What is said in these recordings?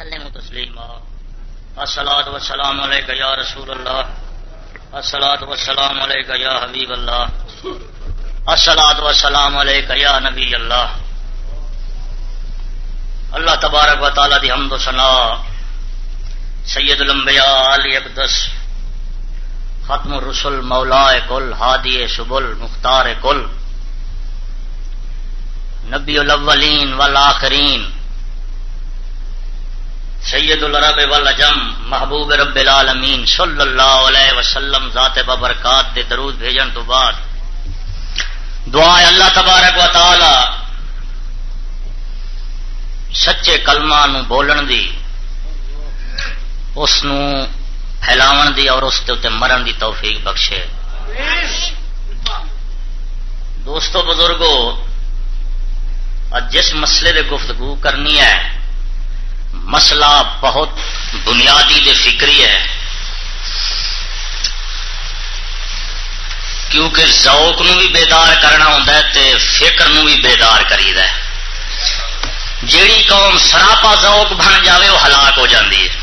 وسلم تسلیما. الصلاۃ والسلام علیک یا رسول اللہ. الصلاۃ والسلام علیک یا حبیب اللہ. الصلاۃ والسلام علیک یا نبی اللہ. اللہ تبارک و تعالی دی حمد و ثنا. سید الانبیاء علی اقدس. ختم الرسل مولا کل، ہادی سبل، مختار کل. نبی الاولین والآخرین. سید العرب والعجم، محبوب رب العالمین، صلی اللہ علیہ وسلم، ذات ببرکات دے درود بھیجن تو بعد۔ دعا اللہ تبارک و تعالی، سچے کلمہ نو بولن دی، اس نو پھیلاون دی اور اس تے مرن دی توفیق بخشے۔ دوستو بزرگوں جس مسئلے دے گفتگو کرنی ہے مسئلہ بہت بنیادی دے فکری ہے، کیونکہ ذوق نو بھی بیدار کرنا ہوتا ہے تے فکر نو بھی بیدار کری ہے۔ جیڑی قوم سراپا ذوق بن جاوے وہ ہلاک ہو جاتی ہے۔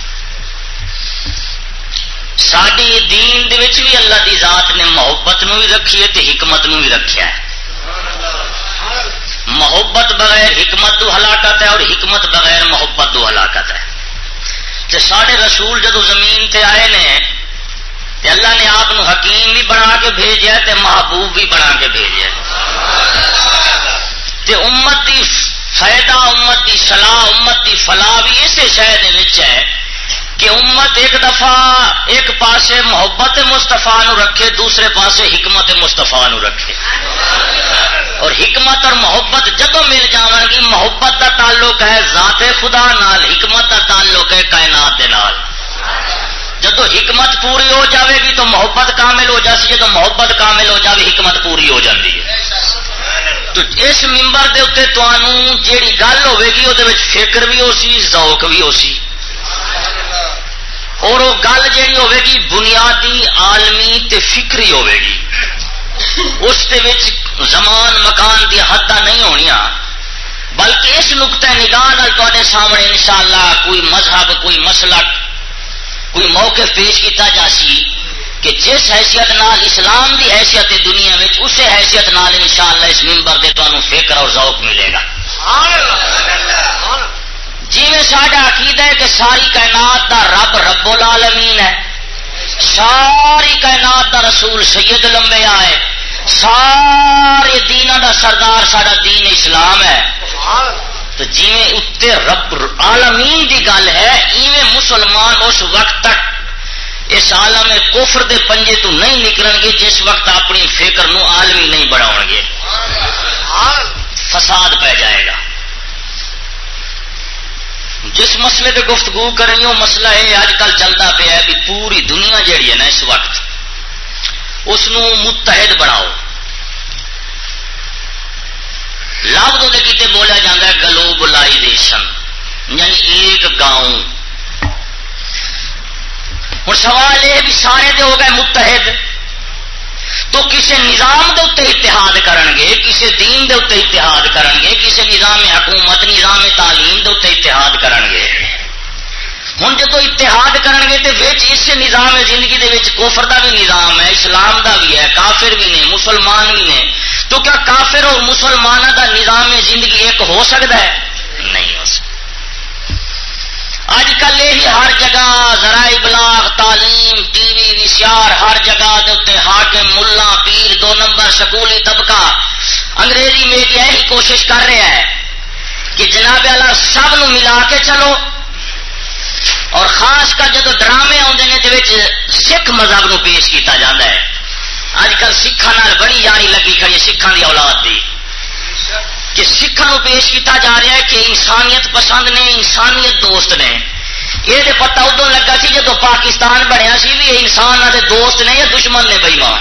ساری دین دے وچ بھی اللہ دی ذات نے محبت نو بھی رکھی ہے تے حکمت نو بھی رکھیا ہے۔ محبت بغیر حکمت دو ہلاکت ہے اور حکمت بغیر محبت دو ہلاکت ہے۔ تے سارے رسول جدو زمین تے آئے نے، تے اللہ نے آپ حکیم بھی بنا کے بھیجا تے محبوب بھی بنا کے بھیجا تے امت دی فائدہ، امت دی صلاح، امت دی فلاح بھی اسی شہر ہے۔ کہ امت ایک دفعہ ایک پاسے محبت مستفا نو رکھے، دوسرے پاسے حکمت مستفا نو رکھے۔ اور حکمت اور محبت جب مل جان گی، محبت کا تعلق ہے ذات خدا نال، حکمت کا تعلق ہے کائنات دے نال۔ جدو حکمت پوری ہو جاوے گی تو محبت کامل ہو جاسی جب محبت کامل ہو جاوے، حکمت پوری ہو جاتی ہے۔ تو اس ممبر دے اتنے تمہوں جیڑی گل ہوے گی وہ فکر بھی ہو سی ذوق بھی ہو سی اور وہ گل جیڑی ہوے گی بنیادی، عالمی تے فکری ہوے گی۔ اس وچ زمان، مکان دی حد نہیں ہونی بلکہ اس نقطۂ نگاہ تے سامنے انشاءاللہ کوئی مذہب، کوئی مسلک، کوئی موقع پیش کیتا جا سی کہ جس حیثیت نال اسلام دی حیثیت دنیا میں اسی حیثیت نال انشاءاللہ اس ممبر دے تمہیں فکر اور ذوق ملے گا۔ جی میں ساڈا عقیدہ ہے کہ ساری کائنات دا رب رب العالمین ہے، ساری کائنات دا رسول سید لمبے آئے سارے دین دا سردار سارا دین اسلام ہے۔ تو جی اتنے رب عالمین دی گل ہے، ایویں مسلمان اس وقت تک اس عالم کفر دے پنجے تو نہیں نکلن گے، جس وقت اپنی فکر نو عالمی نہیں بڑھاؤ گے۔ فساد پہ جائے گا۔ جس مسئلے پہ گفتگو کریں وہ مسئلہ ہے اج کل چلتا پیا ہے پوری دنیا جیڑی ہے نا، اس وقت اس متحد بناؤ۔ لفظ کتنے بولا جا ہے، گلوبلائزیشن یعنی ایک گاؤں۔ ہوں سوال یہ بھی سارے تو ہو گئے متحد۔ تو کسی نظام دے اتنے اتحاد کرن گے کسی دین دے اتنے اتحاد کرن گے کسی نظام حکومت، نظام تعلیم دے اتنے اتحاد کرن گے ہوں جب اتحاد کرن گے تو اس نظام زندگی دے وچ کوفر دا بھی نظام ہے، اسلام دا بھی ہے، کافر بھی نے، مسلمان بھی نے۔ تو کیا کافر اور مسلمانوں دا نظام زندگی ایک ہو سکتا ہے؟ نہیں ہو سکتا اج کل یہ ہر جگہ ذرائع ابلاغ تعلیم، ٹی وی وشیار ہر جگہ حاکم، ملا، پیر، دو نمبر سکولی طبقہ۔ انگریزی میڈیا یہی کوشش کر رہا ہے کہ جناب والا سب نو ملا کے چلو۔ اور خاص کر جب ڈرامے آتے ہیں تو سکھ مذہب نو پیش کیا جا ہے۔ اج کل سکھان بڑی جانی لگی کھڑی سکھان کی اولاد دی۔ کہ سکھان پیش کیتا جا رہا ہے کہ انسانیت پسند نے انسانیت دوست نے۔ یہ تو پتا ادو لگا سی جب پاکستان بنیا سی بھی انسان نہ دوست نے یا دشمن نے بئی ماں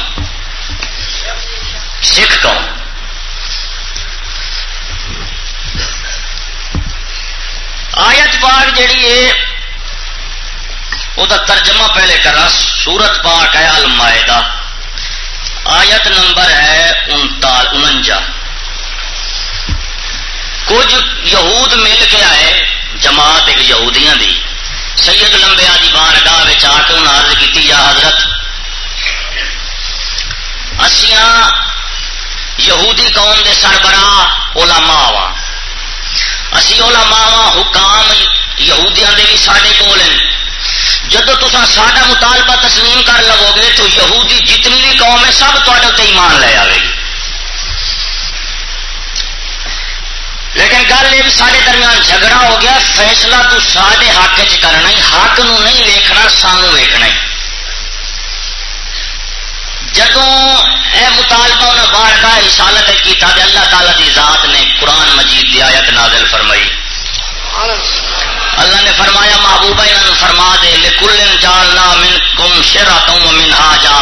سکھ قوم آیت پاک جیڑی ہے وہ ترجمہ پہلے کرا، سورت پاک ہے المائدہ آیت نمبر ہے انتال انجا کچھ یہود مل کے آئے جماعت ایک یہودیاں دی۔ سید لمبیا دی بارگاہ آ کے انہیں عرض کی یا حضرت، اسیاں یہودی قوم دے سربراہ علماء وا اسی علماء وا حکام یہودیاں دے بھی سارے کول ہیں۔ جدو تسا ساڈا مطالبہ تسلیم کر لو گے تو یہودی جتنی بھی قوم ہے، سب تے ایمان لے آئے گی۔ لیکن گل یہ سارے درمیان جھگڑا ہو گیا، فیصلہ تو سارے حق چ کرنا ہی، حق نو نہیں ویکھنا، سانو ویکھنا ہی۔ جدو اے مطالبہ انہیں باہر کا رسالت کیتا تے اللہ تعالی دی ذات نے قرآن مجید دی آیت نازل فرمائی۔ اللہ نے فرمایا، محبوبہ انہوں فرما دے لکل جالنا من کم شرا تم من جا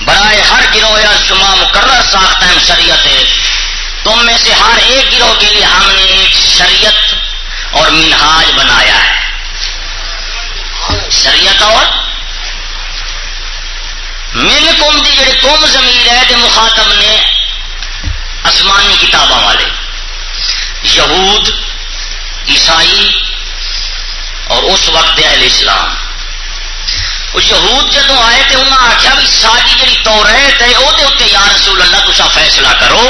برائے ہر گروہ یا شما مقرر ساختہ ہے شریعت تم میں سے ہر ایک گروہ کے لیے ہم نے ایک شریعت اور منہاج بنایا ہے۔ شریعت اور من کم دی جڑے کم زمیر ہے، دے مخاطب نے آسمانی کتاباں والے۔ یہود، عیسائی اور اس وقت اہل اسلام۔ وہ یہود جدو آئے تو انہوں نے آخیا بھی ساری جی تو توریت ہے وہ یا رسول اللہ تصا فیصلہ کرو۔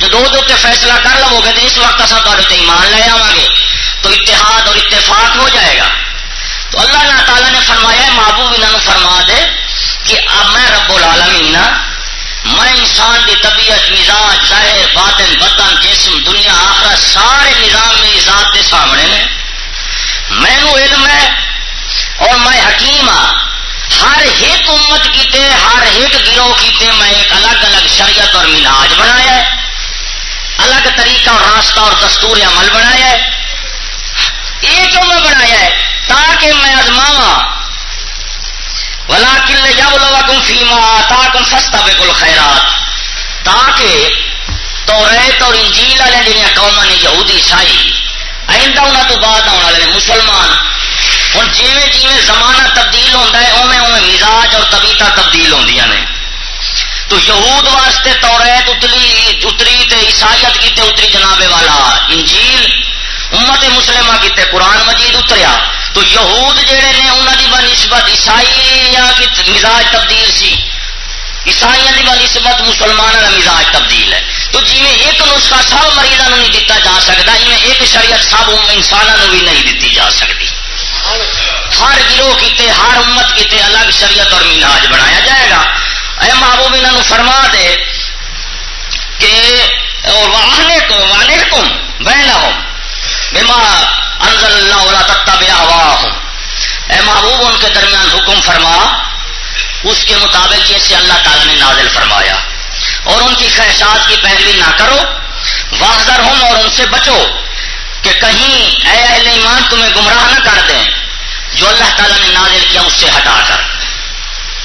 جب وہ فیصلہ کر لو گے تو اس وقت اصل تے ایمان لے آواں گے، تو اتحاد اور اتفاق ہو جائے گا۔ تو اللہ تعالیٰ نے فرمایا محبوب انہوں فرما دے کہ اب میں رب العالمین ہاں، میں انسان کی طبیعت، مزاج، ظاہر، باطن بدن جسم، دنیا آخر سارے نظام میری ذات کے سامنے نے۔ مینو علم ہے اور میں حکیم ہاں۔ ہر ایک امت کیتے، ہر ایک گروہ کیتے میں ایک الگ الگ شریعت اور ملاج بنایا ہے۔ الگ طریقہ اور راستہ اور دستور عمل بنایا ہے۔ یہ کیوں میں بنایا ہے، تاکہ میں ازماوا ولا کل جب لوا کم فیما تا کم سستا بالکل خیرات تاکہ تو ریت اور انجیل والے جہاں قوم نے یہودی عیسائی، آئندہ انہوں تو بعد آنے والے مسلمان ہوں۔ جیویں جیویں زمانہ تبدیل ہوتا ہے اوے اوے مزاج اور طبیعت تبدیل ہوندیاں نے۔ تو یہود واسطے توریت اتلی اتری تے عیسائیت کیتے اتری جناب والا۔ انجیل امت مسلمہ کیتے قرآن مجید اتریا۔ تو یہود جہے نے انہوں کی بنسبت عیسائی مزاج تبدیل سی۔ عیسائی کی بنسبت مسلمانوں کا مزاج تبدیل ہے۔ تو جی ایک نسخہ سب مریضوں نہیں دتا جا سکتا جی ایک شریعت سب انسانوں بھی نہیں دیتی جا سکتی ہر گروہ کیتے ہر امت کیتے الگ شریعت اور مزاج بنایا جائے گا۔ اے محبوب انہوں فرما دے کہ واہنے کو وانے کم بہنا ہو بما انزل اللہ ولا تتبع ہوا اے محبوب ان کے درمیان حکم فرما، اس کے مطابق جیسے اللہ تعالی نے نازل فرمایا۔ اور ان کی خواہشات کی پیروی نہ کرو واضح ہوں اور ان سے بچو کہ کہیں اے اہل ایمان تمہیں گمراہ نہ کر دیں۔ جو اللہ تعالیٰ نے نازل کیا اس سے ہٹا کر۔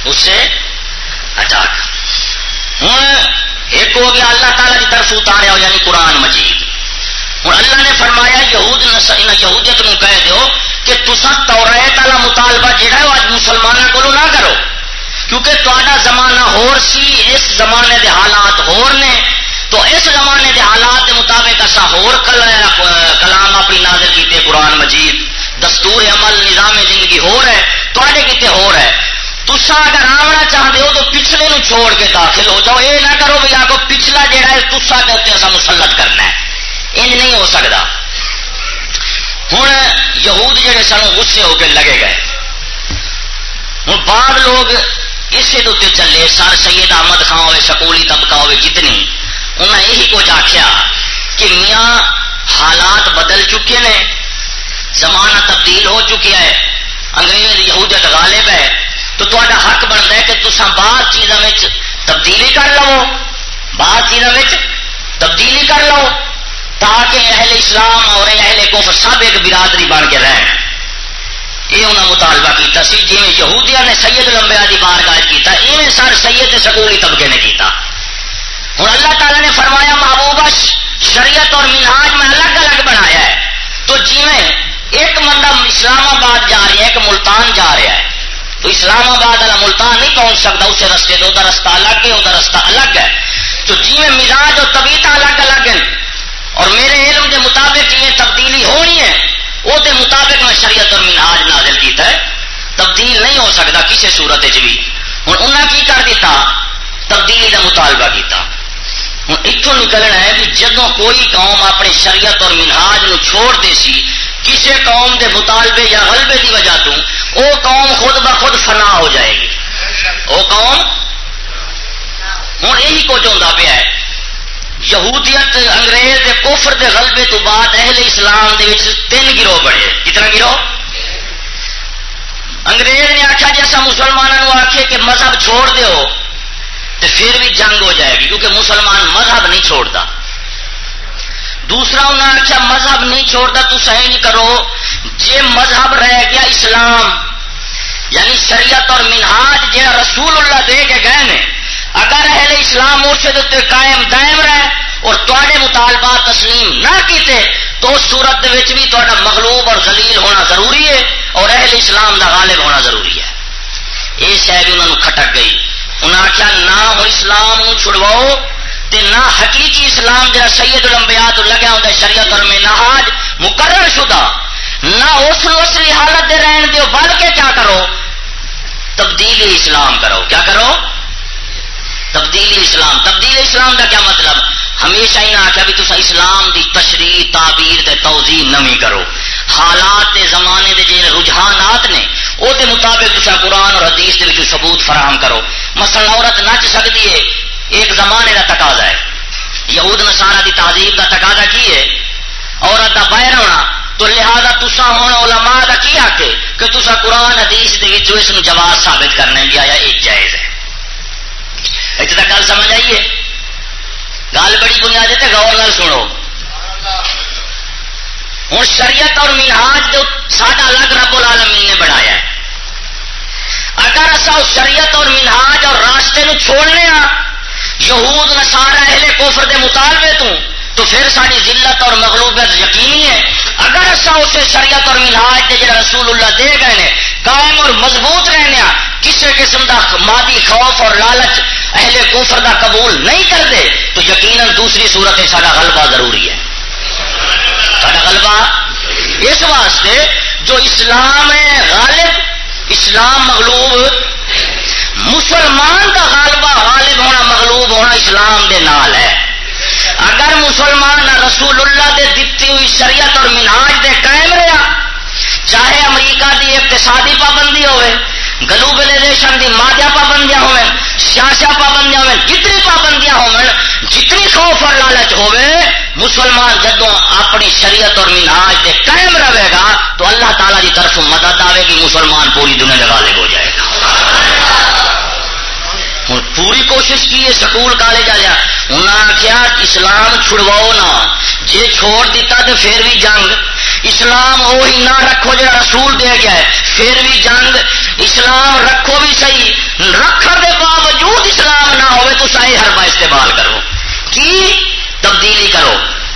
اس سے ہٹا کر۔ ہوں، ایک ہو گیا اللہ تعالیٰ کی طرف اتارے ہو یعنی قرآن مجید۔ ہوں اللہ نے فرمایا، یہود یہودیت نو کہہ دو کہ تسا توریت والا مطالبہ جہا ہے وہ اج مسلمانوں کو نہ کرو۔ کیونکہ تا زمانہ ہور سی، اس زمانے دے حالات ہور نے۔ تو اس زمانے دے حالات دے مطابق اصا ہور کلام اپنی نازل کیتے قرآن مجید۔ دستور عمل، نظام زندگی ہو رہا ہے تے کتنے ہو رہا ہے؟ تسا اگر آنا چاہتے ہو تو پچھلے نو چھوڑ کے داخل ہو جاؤ۔ یہ نہ کرو بھی آگو پچھلا جہا ہے تسا کے اتنے اصا مسلط کرنا ہے۔ انج نہیں ہو سکتا ہوں یہود جہے سن، غصے ہو کے لگے گئے۔ ہوں بعد لوگ اسی دے چلے، سر سید احمد خان ہوئے سکولی طبقہ ہوئے جتنی۔ انہیں یہی کچھ آخیا کہ میاں حالات بدل چکے نے۔ زمانہ تبدیل ہو چکیا ہے۔ انگریز یہودیت غالب ہے۔ تو تا حق بنتا ہے کہ تسا بعض چیزوں تبدیلی کر لو۔ بعض چیزوں تبدیلی کر لو تاکہ اہل اسلام اور اہل کفر سب ایک برادری بن کے رہن۔ یہ انہوں نے مطالبہ کیا سی جی یہودیا نے سید لمبیا کی بارگاہ کیا ایویں سر سید سکولی طبقے نے کیتا۔ ہوں اللہ تعالیٰ نے فرمایا، محبوبہ، شریعت اور منہاج میں الگ الگ بنایا ہے۔ تو جی ایک بندہ اسلام آباد جا رہا ہے، ایک ملتان جا رہا ہے۔ تو اسلام آباد والا ملتان نہیں پہنچ سکتا، اسے رستے سے ادھر رستہ الگ ہے، ادھر رستہ الگ ہے۔ تو جی میں مزاج اور طبیعت الگ الگ ہیں۔ اور میرے علم کے مطابق جی میں تبدیلی ہونی ہے، وہ دے مطابق میں شریعت اور منہاج نازل کیتا ہے۔ تبدیل نہیں ہو سکتا کسی صورت بھی۔ ہوں انہیں کی کر دیتا؟ تبدیلی کا مطالبہ کیتا۔ ہوں اتوں نکلنا ہے کہ جدوں کوئی قوم اپنے شریعت اور منہاج نو چھوڑ دے سی کسی قوم کے مطالبے یا غلبے کی وجہ تو وہ قوم خود بخود فنا ہو جائے گی۔ وہ قوم ہوں یہی کچھ ہوتا پیا ہے۔ یہودیت انگریز دے کوفر دے غلبے تو بعد اہل اسلام دے تین گروہ بڑے کتنا گروہ؟ انگریز نے آخیا جیسا مسلمانوں آخے کہ مذہب چھوڑ دو تو پھر بھی جنگ ہو جائے گی، کیونکہ مسلمان مذہب نہیں چھوڑتا۔ دوسرا انہیں آخیا مذہب نہیں چھوڑتا تو سہج کرو۔ جی مذہب رہ گیا اسلام۔ یعنی شریعت اور منہاج جہاں رسول اللہ دے کے گئے نے۔ اگر اہل اسلام مرشد اتنے قائم دائم رہے اور تے مطالبات تسلیم نہ کیتے، تو اس صورت بھی تا مغلوب اور زلیل ہونا ضروری ہے اور اہل اسلام دا غالب ہونا ضروری ہے۔ یہ شہ بھی انہوں نے کھٹک گئی۔ انہیں آخیا نہ ہو اسلام چھڑواؤ۔ تے نہ حقیقی اسلام جہاں سید الانبیاء تو لگا ہوں شریعت اور میں نہاج مقرر شدہ، نہ اس اسری حالت دے رہن دیو بلکہ کیا کرو؟ تبدیلی اسلام کرو۔ کیا کرو؟ تبدیلی اسلام۔ تبدیلی اسلام کا کیا مطلب؟ ہمیشہ ہی نہ آخیا بھی تصا اسلام دی تشریح، تعبیر دے توضیح نمی کرو۔ حالات دے زمانے دے جن رجحانات نے وہ دے مطابق تصا قرآن اور حدیث دے وچ ثبوت فراہم کرو۔ مثلا عورت نچ سکتی ہے ایک زمانے کا تقاضا ہے۔ یہود نسارا دی تہذیب کا تقاضا کی ہے؟ عورت کا باہر ہونا، تو لہذا تسا ہونا علماء کا کی حق ہے کہ تسا قرآن، حدیث دے اس جواز ثابت کرنے بھی آیا ایک جائز ہے۔ اتنے تک گل سمجھ آئیے گل بڑی بنیاد ہے گور نال سنو۔ ہوں شریعت اور منہاج ساڈا الگ رب العالمین نے بنایا ہے۔ اگر اصا اس شریعت اور منہاج اور راستے نو چھوڑنے ہاں یہود نسارا اہل کوفر دے مطالبے تو تو پھر ساری ذلت اور مغلوبیت یقینی ہے۔ اگر اصا اسے شریعت اور منہاج دے جڑا رسول اللہ دے گئے ہیں قائم اور مضبوط رہنے کسی قسم کا مادی خوف اور لالچ اہل کوفر دا قبول نہیں کرتے تو یقیناً دوسری صورت ہے سارا غلبہ ضروری ہے۔ سارا غلبہ اس واسطے جو اسلام ہے غالب، اسلام مغلوب مسلمان کا غالبہ غالب ہونا مغلوب ہونا اسلام دے نال ہے۔ اگر مسلمان رسول اللہ دے دیتی ہوئی شریعت اور منہاج دے قائم رہا، چاہے امریکہ دی اقتصادی پابندی ہوئے گلوبلائزیشن دی مادیا پابندیاں ہوئے سیاسا پابندیاں ہوئے جتنی پابندیاں ہوئے جتنی خوف اور لالچ ہوئے، مسلمان جدو اپنی شریعت اور منہاج دے قائم رہے گا، تو اللہ تعالیٰ کی طرف مدد آئے گی، مسلمان پوری دنیا میں غالب ہو جائے گا۔ ہوں پوری کوشش کی ہے، سکول کالج آیا انہیں آخیا اسلام چھڑواؤ نہ۔ جی چھوڑ دیتا تو پھر بھی جنگ۔ اسلام وہی نہ رکھو جا رسول دے گیا ہے۔ پھر بھی جنگ۔ اسلام رکھو بھی صحیح۔ رکھ دے باوجود اسلام نہ ہوئے تو صحیح ہر استعمال کرو۔ کی؟ تبدیلی کرو۔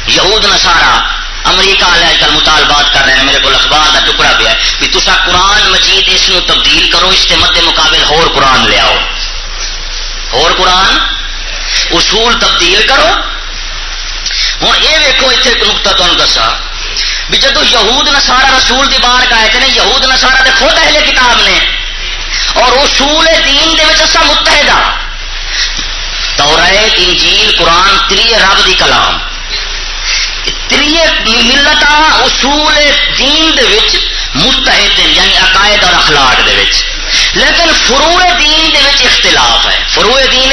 یہود نسارا امریکہ والے اج کل مطالبات کر رہے ہیں۔ میرے کو اخبار کا ٹکڑا پیا بھی تصا قرآن مجید اس تبدیل کرو، اس کے مد مقابل ہور قرآن لے آؤ۔ اور قرآن؟ اصول تبدیل کرو۔ ہوں یہ ویکو اتنے ایک نقطہ تمہیں دسا۔ بھی جدو یہود نسارا رسول دی بار کا ہے یہود نسارا دے خود اہل کتاب نے۔ اور اصول دین دے وچ متحدہ۔ توریت انجیل، قرآن تری رب دی کلام۔ تری ملت اصول دین دے وچ متحد یعنی عقائد اور اخلاق دے وچ۔ لیکن فروع دین دے وچ اختلاف ہے۔ فروع دین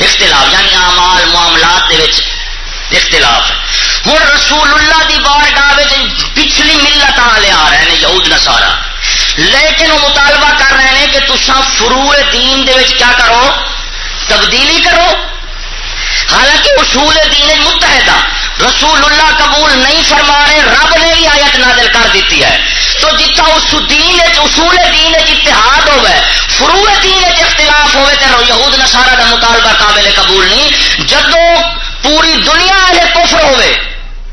اختلاف یعنی اعمال، معاملات دے وچ اختلاف ہے۔ ہوں رسول اللہ دی بار گاہ پچھلی ملت والے آ رہے ہیں، یہود نسارا لیکن وہ مطالبہ کر رہے ہیں کہ تسا فروع دین دے وچ کیا کرو؟ تبدیلی کرو۔ حالانکہ اصول دین متحدہ۔ رسول اللہ قبول نہیں فرما رہے، رب نے بھی آیت نازل کر دیتی ہے۔ تو جتنا اس دین اصول دین اتحاد ہوئے فروع دین اختلاف ہوئے تو یہود نسارا کا مطالبہ قابل قبول نہیں۔ جدو پوری دنیا ہے کفر ہوئے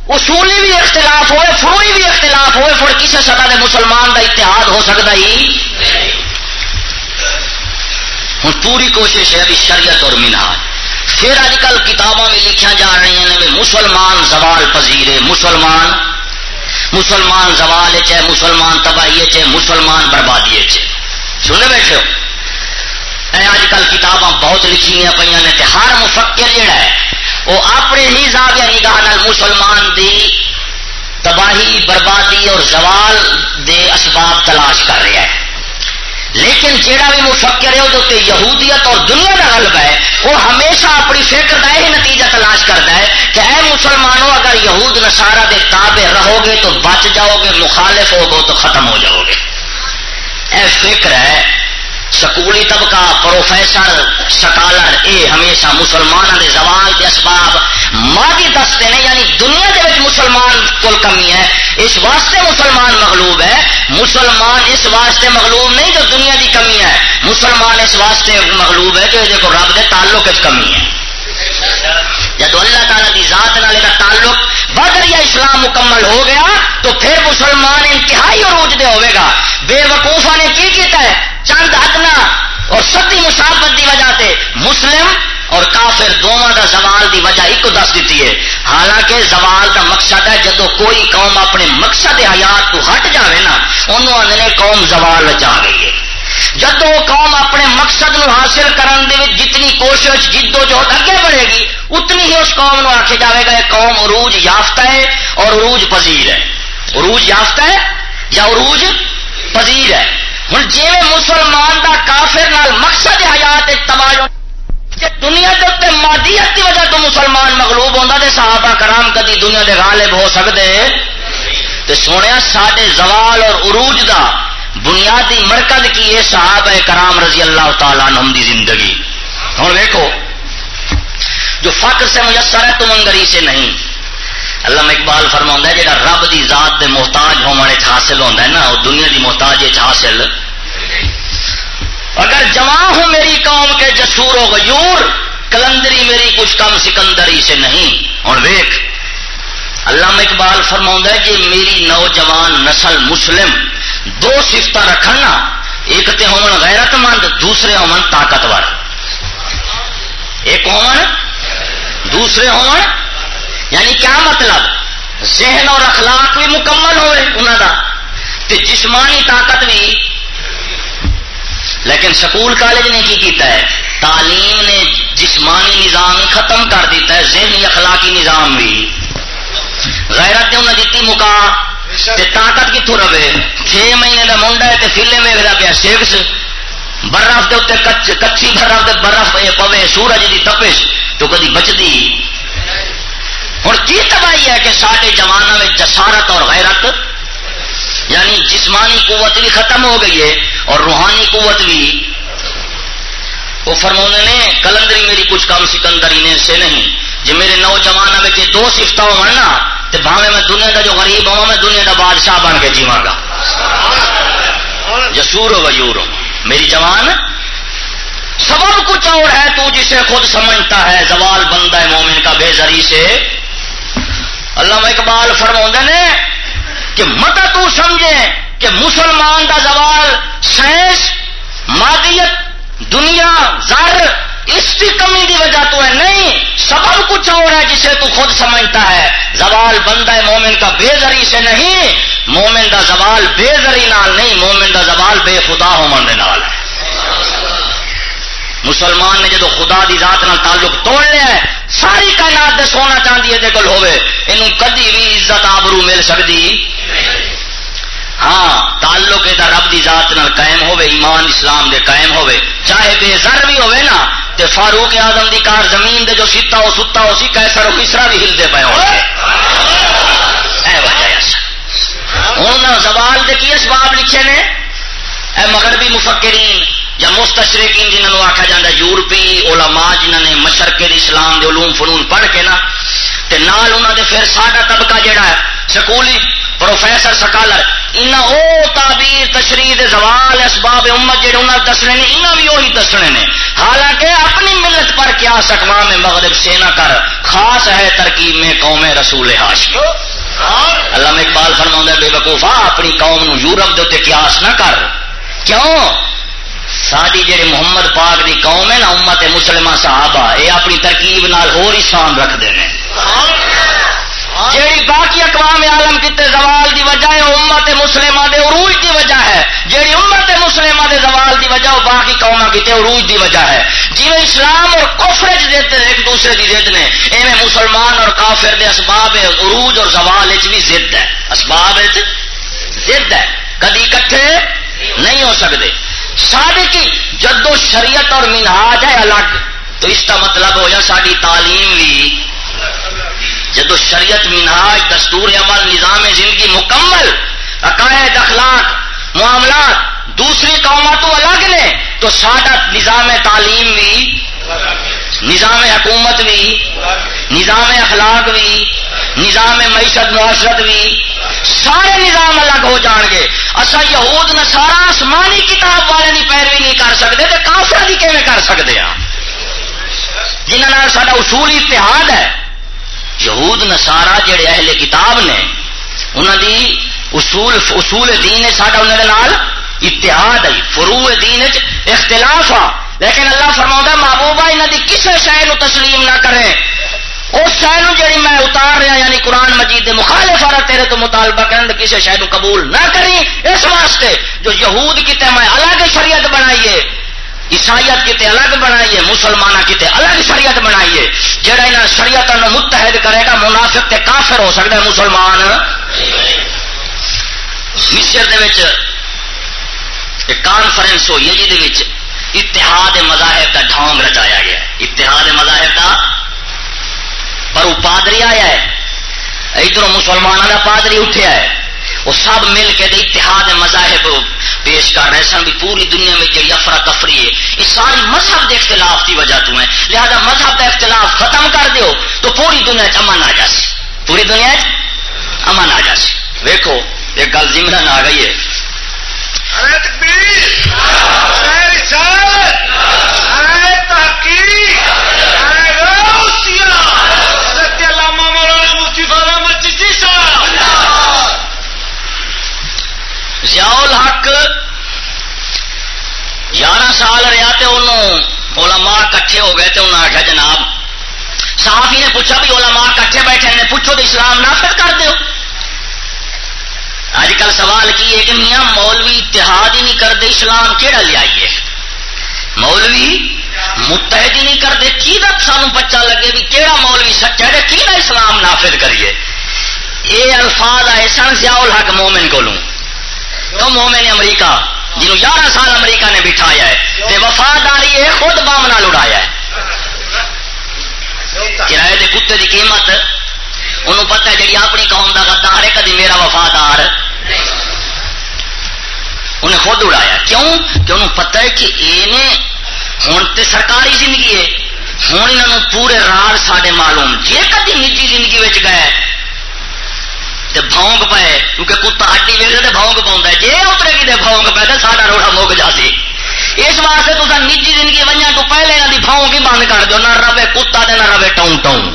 اصولی بھی اختلاف ہوئے فروئی بھی اختلاف ہوئے پھر کسی سطح کے مسلمان کا اتحاد ہو سکتا ہی ہوں پوری کوشش ہے ابھی شریعت اور مینار پھر اج کل کتابوں میں لکھا جا رہی ہیں مسلمان زوال پذیر مسلمان مسلمان زوال چ مسلمان تباہی چ مسلمان بربادی چ سننے بیٹھے ہو؟ اج کل کتاباں بہت لکھی پہ ہر مفکر جڑا ہے، وہ اپنے ہی زاویہ نگاہ مسلمان دی تباہی، بربادی اور زوال دے اسباب تلاش کر رہا ہے۔ لیکن جہاں بھی مفکر ہے وہ یہودیت اور دنیا کا غلب ہے وہ ہمیشہ اپنی فکر کا یہ نتیجہ تلاش کرتا ہے کہ اے مسلمانوں، اگر یہود نسارا کے تابے رہو گے تو بچ جاؤ گے مخالف ہوگو تو ختم ہو جاؤ گے اے فکر ہے سکولی طبقہ، پروفیسر، سکالر، اے ہمیشہ مسلمانوں کے زوال کے اسباب مادی دستے ہیں یعنی دنیا کے مسلمان کل کمی ہے۔ اس واسطے مسلمان مغلوب ہے۔ مسلمان اس واسطے مغلوب نہیں جو دنیا کی کمی ہے۔ مسلمان اس واسطے مغلوب ہے کہ رب کے تعلق کمی ہے۔ جب اللہ تعالیٰ کی ذات نال کا تعلق بدر یا اسلام مکمل ہو گیا تو پھر مسلمان انتہائی عروج دے ہوئے گا۔ بے وقوفا نے کی کیتا ہے؟ چند ادنا اور ستی مسافت کی وجہ سے مسلم اور کافر دونوں کا زوال دی وجہ ایک دس دیتی ہے۔ حالانکہ زوال دا مقصد ہے جدو کوئی قوم اپنے مقصد حیات تو ہٹ جاوے نا، انہوں آدھے قوم زوال جا گئی ہے۔ جدو قوم اپنے مقصد نو حاصل کرن دے جتنی کوشش جدو جو اگے بڑھے گی، اتنی ہی اس قوم نو آخے جاوے گا قوم عروج یافتہ ہے اور عروج پذیر ہے۔ عروج یافتہ ہے یا عروج پذیر ہے؟ ہوں جی مسلمان دا کافر نال مقصد حیات تباہ دنیا کے اتنے مادیت کی وجہ تو مسلمان مغلوب ہوتا تو صحابہ کرام کدی دنیا دے غالب ہو سکتے تو سونے سڈے زوال اور عروج دا بنیادی مرکز کی یہ صحابہ کرام رضی اللہ تعالیٰ نم دی زندگی۔ ہوں دیکھو، جو فخر سے میسر ہے، تم انگری سے نہیں۔ اللہ اقبال فرما ہے جہاں رب دی ذات دے محتاج ہونے حاصل ہوتا ہے نا وہ دنیا دی محتاج حاصل۔ اگر جوان ہوں میری قوم کے جسور و غیور، کلندری میری کچھ کم سکندری سے نہیں۔ اور ویک اللہ اقبال فرما ہے کہ میری نوجوان نسل مسلم دو سفت رکھنا، ایک تو ہون غیرت مند، دوسرے ہون طاقتور۔ ایک ہون، دوسرے ہون یعنی کیا مطلب؟ ذہن اور اخلاق بھی مکمل ہوئے انہوں کا جسمانی طاقت بھی۔ لیکن سکول کالج نے کی کیتا ہے؟ تعلیم نے جسمانی نظام ہی ختم کر دیتا ہے، ذہنی اخلاقی نظام بھی۔ غیرت نے انہیں دیتی مکا؟ تے طاقت کتوں رہے چھ مہینے کا منڈا ہے تو فیلے ویگتا پیا سیکس برف کے اتنے کچی برف دے برف پوے، سورج کی تپش، تو کدی بچتی ہوں کی تباہی ہے کہ سارے جوانوں میں جسارت اور غیرت؟ یعنی جسمانی قوت بھی ختم ہو گئی ہے اور روحانی قوت بھی۔ وہ فرمونے نے، کلندری میری کچھ کام سکندری نے سے نہیں۔ جی میرے نوجوان میں دو سفت ہو تو بھاوے میں دنیا کا جو غریب ہوں، میں دنیا کا بادشاہ بن کے جیوا گا۔ یسور ہو ویور ہو۔ میری جوان، سبب کچھ اور ہے تو جسے خود سمجھتا ہے۔ زوال بندہ ہے مومن کا بے زری سے۔ اللہ اقبال فرما نے کہ مت تو سمجھے کہ مسلمان کا زوال سائنس، مادیت، دنیا، زر اس کی کمی کی وجہ تو ہے۔ نہیں سبب کچھ اور ہے جسے تو خود سمجھتا ہے۔ زوال بندہ ہے، مومن کا بے زری سے نہیں۔ مومن کا زوال بے زری نال نہیں، مومن کا زوال بے خدا ہومن دے نال ہے۔ مسلمان نے جدو خدا دی ذات نال تعلق توڑ لیا ہے، ساری کائنات دے سونا چاندی یہ کول ہوے یہ کدی بھی عزت آبرو مل سکتی ہاں تعلق یہ رب دی ذات نال قائم ہوے ایمان اسلام دے قائم ہوے چاہے بے زر بھی ہوے نا تے فاروق آدم دی کار زمین دے جو سیتا ہو ستا ہو سی کیسر ہو کسرا بھی ہلتے پے ہو ہوں زوال دے کی اسباب لکھے نے؟ اے مغربی مفکرین یا مستشرقین جنہوں آخیا جاتا یورپی علماء جنہوں نے مشرقے اسلام دے علوم فنون پڑھ کے نا، تے نال انہوں دے پھر ساڈا طبقہ جڑا ہے، سکولی پروفیسر سکالر انہیں او تعبیر تشریح زوال، اسباب امت جڑے انہیں دسنے نے انہیں بھی وہی دسنے نے۔ حالانکہ اپنی ملت پر کیا سکما میں مغرب سے نہ کر، خاص ہے ترکیب میں قوم رسول ہاشمی اللہ اقبال فرما بے وقوفا اپنی قوم نو یورپ دے قیاس نہ کر۔ کیوں؟ ساری جڑے محمد پاک دی قوم ہے نا، امت مسلمہ صحابہ یہ اپنی ترکیب نال اور ہی شان رکھتے ہیں جیڑی باقی اقوام عالم کتے زوال دی وجہ ہے، امت مسلمہ دے عروج دی وجہ ہے۔ جیڑی امت مسلمہ دے زوال کتنے عروج دی وجہ ہے۔ جی اسلام اور کفر ضد ایک دوسرے کی ضد نے، ایویں مسلمان اور کافر دے اسباب عروج اور زوال بھی ضد ہے۔ اسباب ضد ہے۔ کدی کٹھے نہیں ہو سکتے سارے کی جدو شریعت اور منہاج ہے الگ۔ تو اس کا مطلب ہو جائے ساری تعلیم بھی۔ جدو شریعت منہاج، دستور عمل، نظام زندگی، مکمل، عقائد، اخلاق، معاملات دوسری قوموں تو الگ نے، تو سارا نظام تعلیم بھی، نظام حکومت بھی، نظام اخلاق بھی، نظام معیشت، معاشرت بھی، سارے نظام الگ ہو جان گے۔ اصا یہود نسارا آسمانی کتاب والے کی پیروی نہیں کر سکتے تو کافر کی کیون کر سکتے ہیں جنہوں سا اصول اتحاد ہے یہود نسارا جڑے اہل کتاب نے انہوں دی اصول اصول دین ساڈا انہوں دے نال اتحاد ہے فرو دین اختلاف آ۔ لیکن اللہ فرما محبوبہ یہاں کی کسی شہر تسلیم نہ کرے۔ اس شہر جی میں اتار رہا یعنی قرآن مجید دے مخالف آ تیرے تو مطالبہ کرنے کسی شہر قبول نہ کری اس واسطے جو یہود کتے میں الگ شریعت بنائیے عیسائیت کتے الگ بنائیے مسلمان کتے الگ شریعت بنائیے۔ جہاں یہاں شریعت متحد کرے گا، منافق تے کافر ہو سکتا ہے مسلمان۔ مصر ایک کانفرنس ہوئی ہے جی اتحاد مذاہب کا ڈھونگ رچایا گیا اتحاد مذاہب کا پر وہ پادری آیا ہے۔ ادھر مسلمانوں کا پادری اٹھیا ہے۔ وہ سب مل کے اتحاد مذاہب پیش کر رہے سن بھی پوری دنیا میں جی افرا تفری ہے۔ یہ ساری مذہب کے اختلاف کی وجہ تو ہے لہذا مذہب کا اختلاف ختم کر دیو تو پوری دنیا امن آ جاسی۔ پوری دنیا امن آ جاسی۔ ویکو ایک گل جمرن آ گئی ہے۔ تحقیق! ضیاء حق یارہ سال رہا تو انہوں علماء کٹھے ہو گئے تو انہوں نے آخیا جناب، صحافی نے پوچھا بھی علماء کٹھے بیٹھے نے، پوچھو تو اسلام نافذ کر دو اج کل سوال کی ہے کہ میاں مولوی اتحاد ہی نہیں کرتے، اسلام کہڑا لیا مولوی متحد ہی نہیں کرتے، کی سانو بچہ لگے بھی کہڑا مولوی سچا ہے؟ کی اسلام نافذ کریے؟ یہ الفاظ آئے سن ضیاء الحق مومن کو تو مومن امریکہ، جنہوں گیارہ سال امریکہ نے بٹھایا ہے تے وفاداری ہے، خود بامنا لڑایا ہے۔ کرایے کے کتے کی قیمت، انہوں پتا ہے جی اپنی قوم کا غدار ہے، کدی میرا وفادار۔ انہیں خود اڑایا۔ کیوں؟ کہ انہوں پتا ہے کہ یہ ہوں تو سرکاری زندگی ہے۔ ہوں یہاں پورے راج سارے معلوم۔ جی کدی نجی زندگی گئے تو بونگ پائے کیونکہ کتا ہڈی ویسے تو بونگ پاؤں جی اترے کتنے بونگ پائے تو سارا روڑا مک جاتی اس واسطے تو نجی زندگی ونجا تو پہلے یہاں کی بونگ ہی بند کر دو نہ رہے کتا نہ رہے ٹاؤں ٹاؤں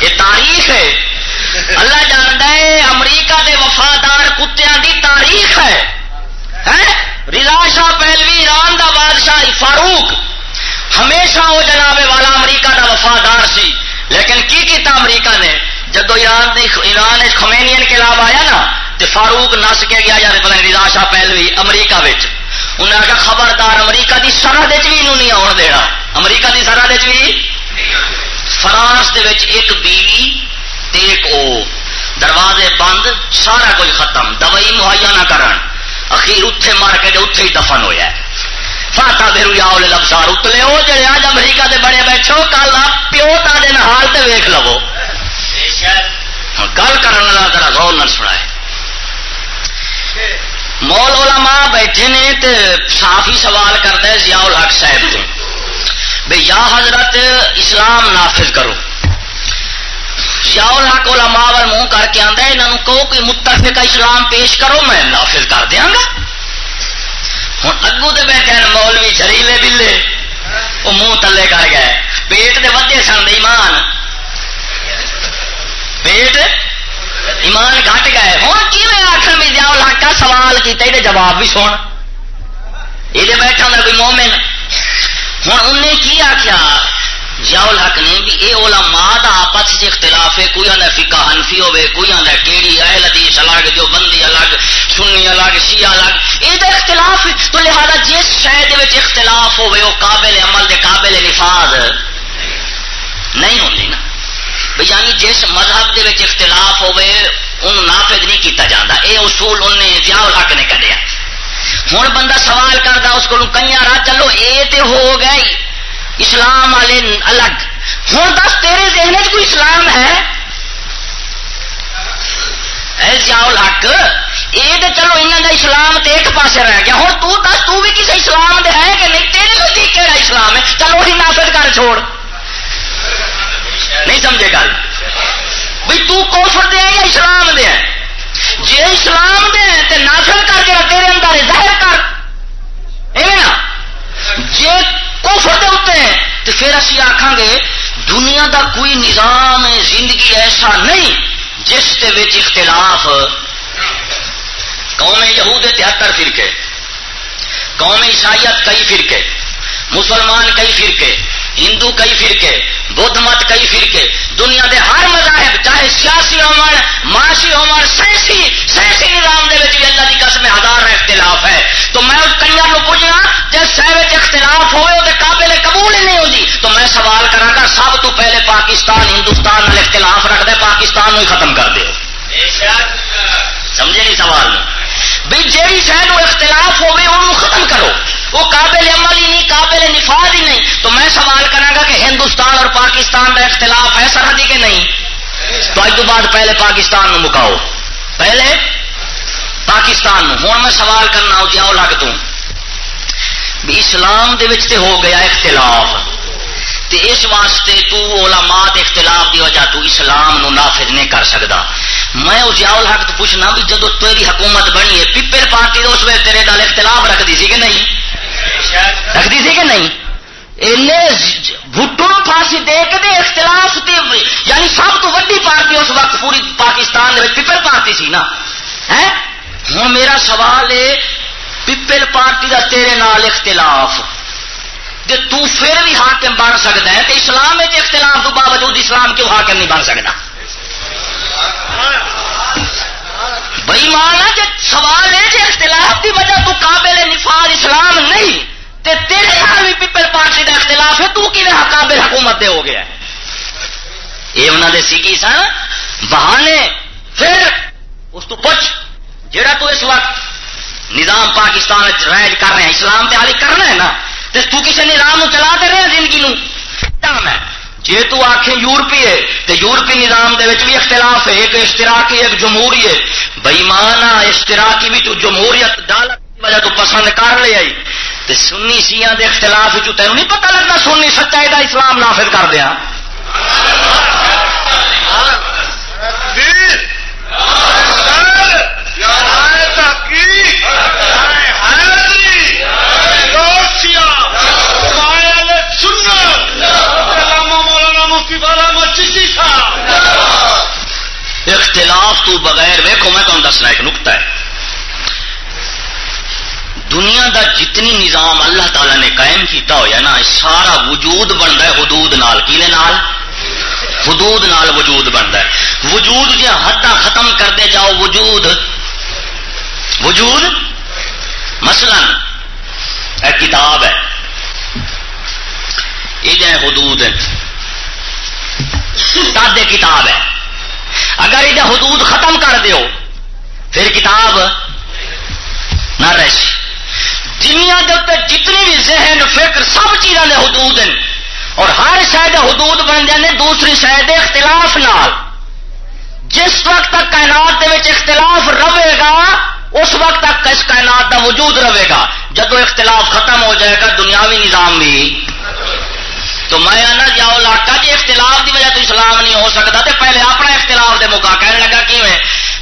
یہ تاریخ ہے اللہ جانتا ہے امریکہ دے وفادار کتوں دی تاریخ ہے رضا شاہ پہلوی ایران دا بادشاہ فاروق ہمیشہ وہ جناب والا امریکہ دا وفادار سی لیکن کی کیتا امریکہ نے جدو ایران ایران خمینی انقلاب آیا نا تو فاروق نس کے گیا یا پتہ رضا شاہ پہلوی امریکہ انہیں آخر خبردار، امریکہ کی سرحد بھی انہوں نہیں آن دینا۔ امریکہ کی سرحد بھی فرانس دے ایک بیوی ایک او۔ دروازے بند، سارا کچھ ختم۔ دوائی مہیا نہ کرن۔ اخیر اتے مر کے اتے ہی دفن ہوا ہے۔ فاٹا بھیرو یا لفظار اتلے وہ جڑے آج امریکہ دے بڑے بیٹھو کل آپ پیو تے حال تے ویخ لو۔ ہوں گل کرنے ذرا غور نہ سنا مول علماء بیٹھے نے تے صاف ہی سوال کرتا ہے ضیاء الحق صاحب تو بھائی یا حضرت اسلام نافذ کرو۔ ضیاء الحق علماء وال منہ کر کے آتا ہے انہوں کہو کہ متفقہ اسلام پیش کرو، میں نافذ کر دیا گا۔ ہوں اگو تو بیٹھے مولوی شریلے بلے وہ منہ تلے کر گئے۔ پیٹ دے ودے سن ایمان۔ پیٹ ایمان گھٹ گئے۔ ہوں کی آخر بھی جاؤ لاک کا سوال کیا یہ جواب بھی سن یہ بیٹھا ہوں کوئی مومن؟ ہوں انہیں کی آخیا جاؤل حق نے بھی یہ علماء دا آپس اختلاف ہے۔ کوئی آدھا فکا ہنفی ہوے کوئی آدھا کیڑی اہل حدیث الگ، جو بندی الگ، سنی الگ، شیعہ الگ۔ یہ اختلاف تو لہذا جس شہر اختلاف ہوے وہ قابل عمل دے قابل نفاذ نہیں ہوندی نا۔ یعنی جس مذہب دے وچ اختلاف ہوے ان نافذ نہیں کیتا جاتا یہ اصول انہیں ضیاء الحق نے کڈیا ہوں بندہ سوال کرتا اس کو کئی راہ چلو یہ تو ہو گئی۔ اسلام والے الگ۔ ہوں دس، تیرے ذہن چ کوئی اسلام ہے؟ حق یہ تو چلو انہوں کا اسلام تو ایک پاس رہ گیا۔ ہوں تو دس، تو بھی کسی اسلام دے ہے کہ نہیں؟ تیرے نزدیک کہڑا اسلام ہے؟ چلو وہی نافذ کر چھوڑ۔ نہیں سمجھے گل۔ بھائی تو کوفر دے یا اسلام دے جی اسلام دے تو نافذ کر دیا تیرے اندر ظاہر کر۔ جی کوفر دے اتنے تو پھر اسی آخان گے، دنیا دا کوئی نظام زندگی ایسا نہیں جس کے اختلاف۔ قوم یہود تہتر فرقے، قوم عیسائیت کئی فرقے، مسلمان کئی فرقے۔ ہندو کئی فرقے، بدھ مت کئی فرقے، دنیا دے ہر مذاہب، چاہے سیاسی ہون، معاشی ہون سائنسی سائنسی نظام دے بھی اللہ کی قسم ہزار اختلاف ہے۔ تو میں اس کنجر کو پوچھنا جس شہر اختلاف ہوئے وہ قابل قبول ہی نہیں ہوتی تو میں سوال کرا گا سب تو پہلے پاکستان، ہندوستان اختلاف رکھ دے، پاکستان ہی ختم کر دے سمجھے نہیں سوال نہیں بھائی جیڑی شہر اختلاف ہوئے انہوں ختم کرو۔ وہ قابل عمل ہی نہیں، قابل نفاذ ہی نہیں۔ تو میں سوال کرا گا کہ ہندوستان اور پاکستان کا اختلاف ہے سرحدی کے نہیں؟ تو اج تو بعد پہلے پاکستان نو مکاؤ پہلے پاکستان نو ہوں میں سوال کرنا ہوں جی جاؤ لگ تو۔ بھی اسلام دے تے ہو گیا اختلاف۔ تے اس واسطے تو علماء دے اختلاف دی وجہ تو اسلام نو نافذ نہیں کر سکتا میں اس جاؤل جی حق تو پوچھنا بھی جدو تیری حکومت بنی ہے پیپل پارٹی اس وقت تیرے نال اختلاف رکھتی سی کہ نہیں؟ رکھتی سی کہ نہیں؟ بھٹو پھانسی دے کے دے، اختلاف یعنی سب تو ویڈی پارٹی اس وقت پوری پاکستان پیپل پارٹی سی نا۔ ہوں میرا سوال ہے پیپل پارٹی کا تیرے نال اختلاف۔ کہ تو پھر بھی حاکم بن سکتا ہے تو اسلام اختلاف تو باوجود اسلام کیوں حاکم نہیں بن سکتا؟ بئی مان ہے سوال ہے کہ اختلاف کی وجہ تو قابل نفاذ اسلام نہیں، تے تیرے نال بھی پیپل پارٹی کا اختلاف ہے، تو کی قابل حکومت دے ہو گیا یہ انہوں نے سیکھی سن، بہانے پھر اس تو پوچھ جڑا تو اس وقت نظام پاکستان رائج کر رہے ہیں، اسلام تے حالی کرنا ہے نا، تے تو کسی نظام چلا دے رہے ہیں زندگی نو؟ ہے۔ جی تو آخ یورپی ہے تو یورپی نظام دے وچ بھی اختلاف ہے، ایک اشتراکی، ایک جمہوری ہے۔ بئیمانا اشتراکی بھی تو جمہوریت دالت کی وجہ تو پسند کر لیا تو سنی سیاں دے اختلاف تینوں نہیں پتہ لگتا سنی سچائی دا اسلام نافذ کر دیا۔ اختلاف تو بغیر ویکو میں تمہیں دسنا ایک نقطہ ہے۔ دنیا دا جتنی نظام اللہ تعالی نے قائم کیتا ہوا نا سارا وجود بنتا ہے حدود نال۔ کیلے نال؟ حدود نال وجود بنتا ہے۔ وجود جی حداں ختم کرتے جاؤ، وجود۔ وجود؟ مثلا، ایک کتاب ہے۔ یہ حدود تد کتاب ہے۔ اگر یہ حدود ختم کر دیو، پھر کتاب نہ رہی دنیا کے جتنی بھی ذہن، فکر، سب چیزوں کے حدود ہیں۔ اور ہر شاید حدود بن جانے دوسری شاید اختلاف نال۔ جس وقت تک کائنات کے اختلاف رہے گا، اس وقت تک اس کائنات کا وجود رہے گا۔ جب اختلاف ختم ہو جائے گا، دنیاوی نظام بھی تو میں آنا جاؤ لاکا جی اختلاف کی وجہ تو اسلام نہیں ہو سکتا تو پہلے اپنا اختلاف دے موقع کہنے لگا کی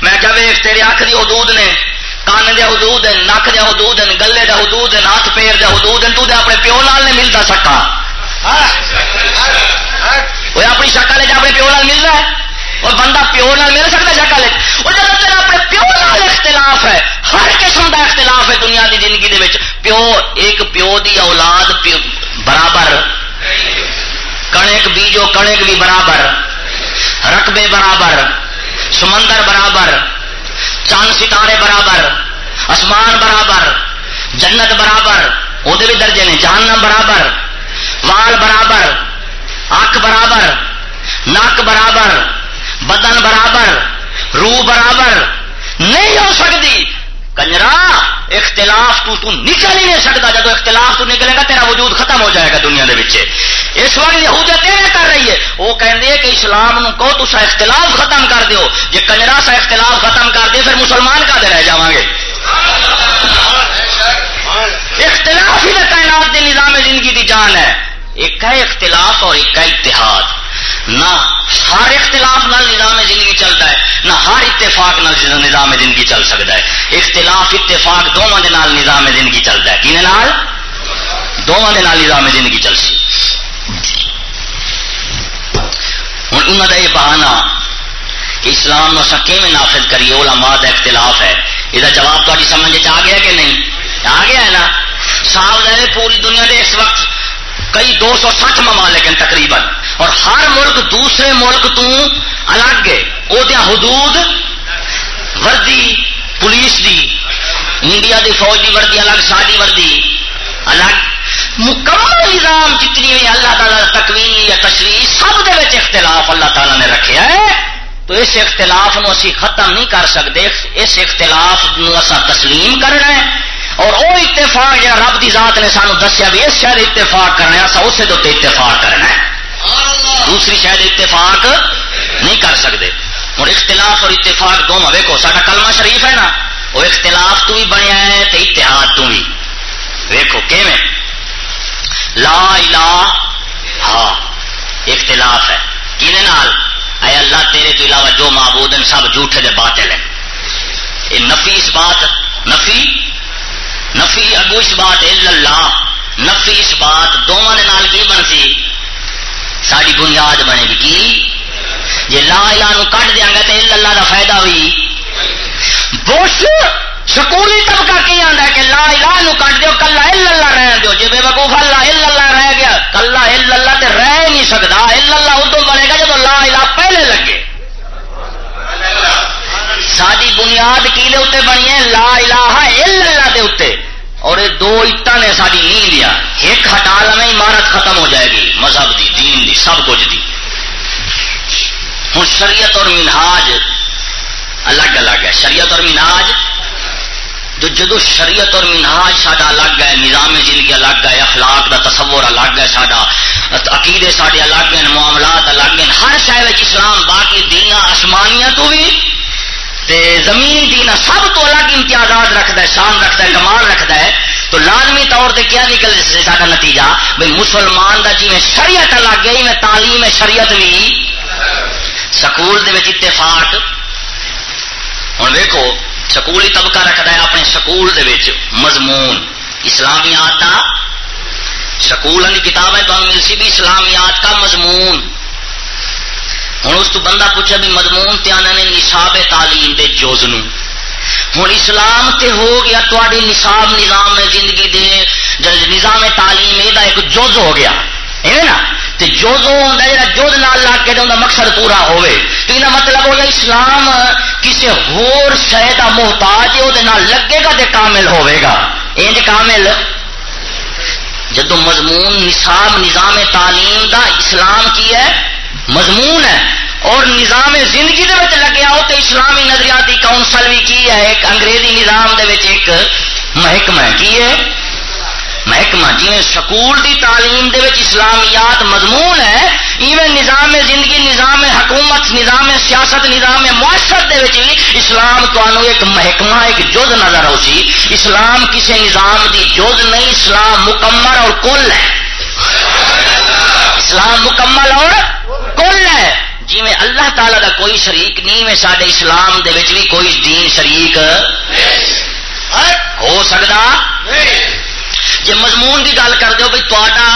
میں کہ ویخ تیرے اکھ دی حدود نے، کان دے حدود ہیں، نک دے حدود ہیں، گلے دے حدود ہیں، ہاتھ پیر دے حدود ہیں، تو دے اپنے پیو نال نہیں ملتا سکا وہ اپنی شکل ہے اپنے پیو نال مل رہا ہے؟ اور بندہ پیو نال مل سکتا ہے شکل ہے اور جب تیرا اپنے پیو نال اختلاف ہے، ہر قسم کا اختلاف ہے دنیا کی زندگی دے وچ۔ پیو، ایک پیو دی اولاد پیو برابر کنے بنے گی برابر، رقبے برابر، سمندر برابر، چاند ستارے برابر، آسمان برابر، جنت برابر وہ بھی درجے نے، جہنم برابر وال برابر اک برابر نک برابر، بدن برابر، روح برابر، نہیں ہو سکتی۔ کنجرا، اختلاف تو تو نکل ہی نہیں سکتا۔ جب اختلاف تو نکلے گا، تیرا وجود ختم ہو جائے گا دنیا دے بچے اس وقت یہودیت یہ کر رہی ہے۔ وہ کہندے کہ اسلام نو کو تو سا اختلاف ختم کر دیو۔ جی کنجرا سا اختلاف ختم کر دے، پھر مسلمان کا دے رہ جاؤں گے؟ اختلاف ہی کائنات کے نظام زندگی کی جان ہے۔ ایک ہے اختلاف اور ایک ہے اتحاد۔ نہ ہر اختلاف نال نظام زندگی چلتا ہے، نہ ہر اتفاق نال نظام زندگی چل سکتا ہے۔ اختلاف، اتفاق دونوں کے نال نظام زندگی چلتا ہے۔ کھنے دونوں کے نال نظام زندگی چل سی۔ ہوں انہوں کا یہ بہانا کہ اسلام سکے میں نافذ کریے؟ علماء کا اختلاف ہے۔ یہ جواب تاری سمجھ آ گیا کہ نہیں؟ آ گیا ہے نا؟ صاف رہے پوری دنیا کے اس وقت۔ کئی دو سو سٹھ ممالک ہیں تقریباً۔ اور ہر ملک دوسرے ملک تو الگ ہے۔ وہ حدود، وردی، پولیس دی، انڈیا دی فوج دی وردی الگ ساری وردی الگ۔ مکمل نظام جتنی بھی اللہ تعالیٰ تکوین یا تشریح، سب دے وچ اختلاف اللہ تعالیٰ نے رکھے ہے تو اس اختلاف نو اسی ختم نہیں کر سکتے۔ اس اختلاف نو اسا تسلیم کرنا ہے اور وہ اتفاق جہاں رب کی ذات نے سانو دسیا بھی اس شہر اتفاق کرنا ہے اسے دے اتفاق کرنا ہے۔ دوسری شاید اتفاق نہیں کر سکتے ہوں اختلاف اور اتفاق دونوں ویکو سا کلمہ شریف ہے نا وہ اختلاف تو بھی بنیا ہے تو اتحاد تو بھی۔ ویکو کیویں؟ لا الہ ہاں اختلاف ہے۔ کھنے نال؟ اے اللہ تیرے تو علاوہ جو معبود ہیں سب جھوٹے دے باطل ہیں۔ یہ نفی اس بات نفی نفی اگو اس بات اللہ۔ نفی اس بات دونوں نال کی بنتی؟ ساری بنیاد بنے گی کی؟ جی لا الہ نو کٹ دیا گا تو اللہ کا فائدہ ہوئی۔ بش سکولی طبقہ کی آتا ہے کہ لا الہ نو کٹ دیو، کلا اللہ رہ دیو۔ جی بے وقوف اللہ اللہ رہ گیا، کلا اللہ تے رہ نہیں سکتا اللہ ادو بنے گا جب لا الہ پہلے لگے۔ ساری بنیاد کی دے اتنے بنی ہے؟ لا الہ الا اللہ دے اتنے اور یہ دو اٹا نے ساری نہیں لیا۔ ایک ہٹا لینا عمارت ختم ہو جائے گی۔ مذہب دی، دین دی، سب کچھ دی۔ ہوں شریعت اور منہاج الگ الگ ہے۔ شریعت اور منہاج؟ جو جدو شریعت اور منہاج ساڈا الگ ہے، نظام زندگی الگ ہے، اخلاق دا تصور الگ ہے ساڈا، عقیدے ساڈے الگ ہیں، معاملات الگ ہیں۔ ہر شہر اسلام، باقی دینا آسمانیاں تو بھی تے زمینی دینا سب تو الگ امتیازات رکھتا ہے، شان رکھتا ہے، کمال رکھتا ہے، تو لازمی طور پہ کیا نکل سا نتیجہ؟ بھائی مسلمان کا جی میں شریعت الگ ہے، میں تعلیم شریعت بھی سکول دے اتفاق۔ ہوں دیکھو سکولی طبقہ رکھتا ہے اپنے سکول دے مضمون۔ اسلامیات کا سکول کی کتاب ہے تو مل سی بھی اسلامیات کا مضمون۔ ہوں اس تو بندہ پوچھا بھی مضمون تے آنے نے نصاب تعلیم دے جوز نو۔ ہوں اسلام تے ہو گیا تاری نصاب نظام زندگی دے نظام تعلیم یہ ایک جز ہو گیا۔ ہے نا؟ تے جوز ہوتا ہے جوز نال لا کے دا مقصد پورا ہوئے تو یہ مطلب ہو گیا، اسلام کسی ہور شہ کا محتاج وہ لگے گا تے کامل ہوئے گا۔ انج کامل؟ جدو مضمون، نصاب، نظام تعلیم دا اسلام کی ہے مضمون ہے اور نظام زندگی دے لگیا ہو تو اسلامی نظریاتی کاؤنسل بھی کی ہے، ایک انگریزی نظام دے ایک محکمہ کی ہے؟ محکمہ جی سکول دی تعلیم دے اسلامیات مضمون ہے، ایویں نظام زندگی، نظام حکومت، نظام سیاست، نظام معاشرت دے بھی اسلام تو ایک محکمہ، ایک جز نظر آؤ سی اسلام کسی نظام دی جز نہیں، اسلام مکمل اور کل ہے۔ اسلام مکمل اور کل ہے؟ جی میں اللہ تعالی دا کوئی شریک نہیں میں سارے اسلام دے وچ بھی کوئی دین شریک ہو سکتا جی مضمون کی گل کر دو بھائی تا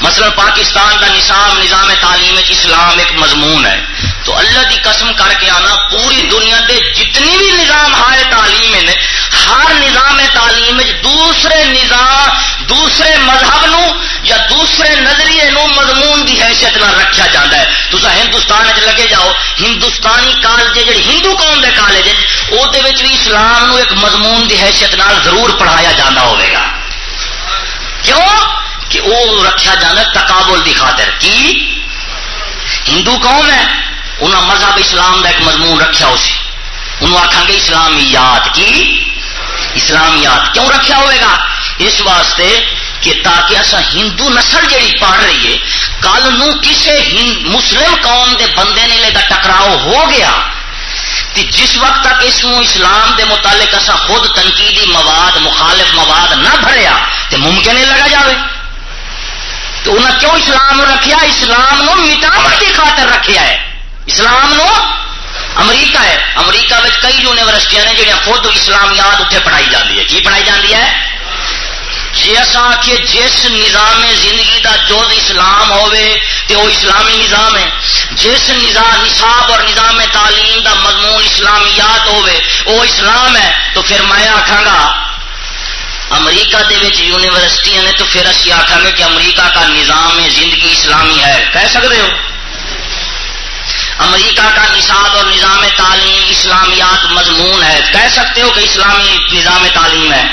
مثلا پاکستان کا نظام نظام تعلیم اسلام ایک مضمون ہے۔ تو اللہ کی قسم کر کے آنا، پوری دنیا کے جتنی بھی نظام ہائے تعلیم ہیں ہر نظام تعلیم دوسرے نظام، دوسرے مذہب نو یا دوسرے نظریے نو مضمون کی حیثیت نہ رکھا جاتا ہے۔ تو ہندوستان لگے جاؤ، ہندوستانی کالج جی ہندو قوم کے کالج وہ بھی اسلام نو ایک مضمون کی حیثیت نال ضرور پڑھایا جانا ہوگا کیوں؟ کہ وہ رکھا جانا تقابل کی خاطر۔ کی؟ ہندو قوم ہے۔ انہیں مذہب اسلام کا ایک مضمون رکھا اسی انہوں آخان گے اسلامیات کی؟ اسلامیات کیوں رکھا ہوئے گا؟ اس واسطے کہ تاکہ اصا ہندو نسل جیڑی پڑھ رہی ہے، کل نو کسے مسلم قوم دے بندے نے لے ٹکراؤ ہو گیا۔ کہ جس وقت تک اس اسلام دے متعلق اصا خود تنقیدی مواد، مخالف مواد نہ بھریا تو ممکن نہیں لگا جائے تو انہیں کیوں اسلام رکھیا؟ اسلام نو مٹاوٹ کی خاطر رکھیا ہے۔ اسلام نو امریکہ ہے۔ امریکہ میں کئی یونیورسٹیاں نے جہاں خود اسلامیات اتنے پڑھائی جاتی ہے۔ کی پڑھائی جاتی ہے؟ جی اصا آخیے جس نظام زندگی دا جو اسلام ہوئے تے وہ اسلامی نظام ہے۔ جس نظام نصاب اور نظام تعلیم دا مضمون اسلامیات ہوئے وہ اسلام ہے۔ تو پھر میں آخا گا امریکہ دے وچ یونیورسٹیاں نے تو پھر اسی آخا گے کہ امریکہ کا نظام زندگی اسلامی ہے۔ کہہ سکتے ہو؟ امریکہ کا نصاب اور نظام تعلیم اسلامیات مضمون ہے۔ کہہ سکتے ہو کہ اسلامی نظام تعلیم ہے؟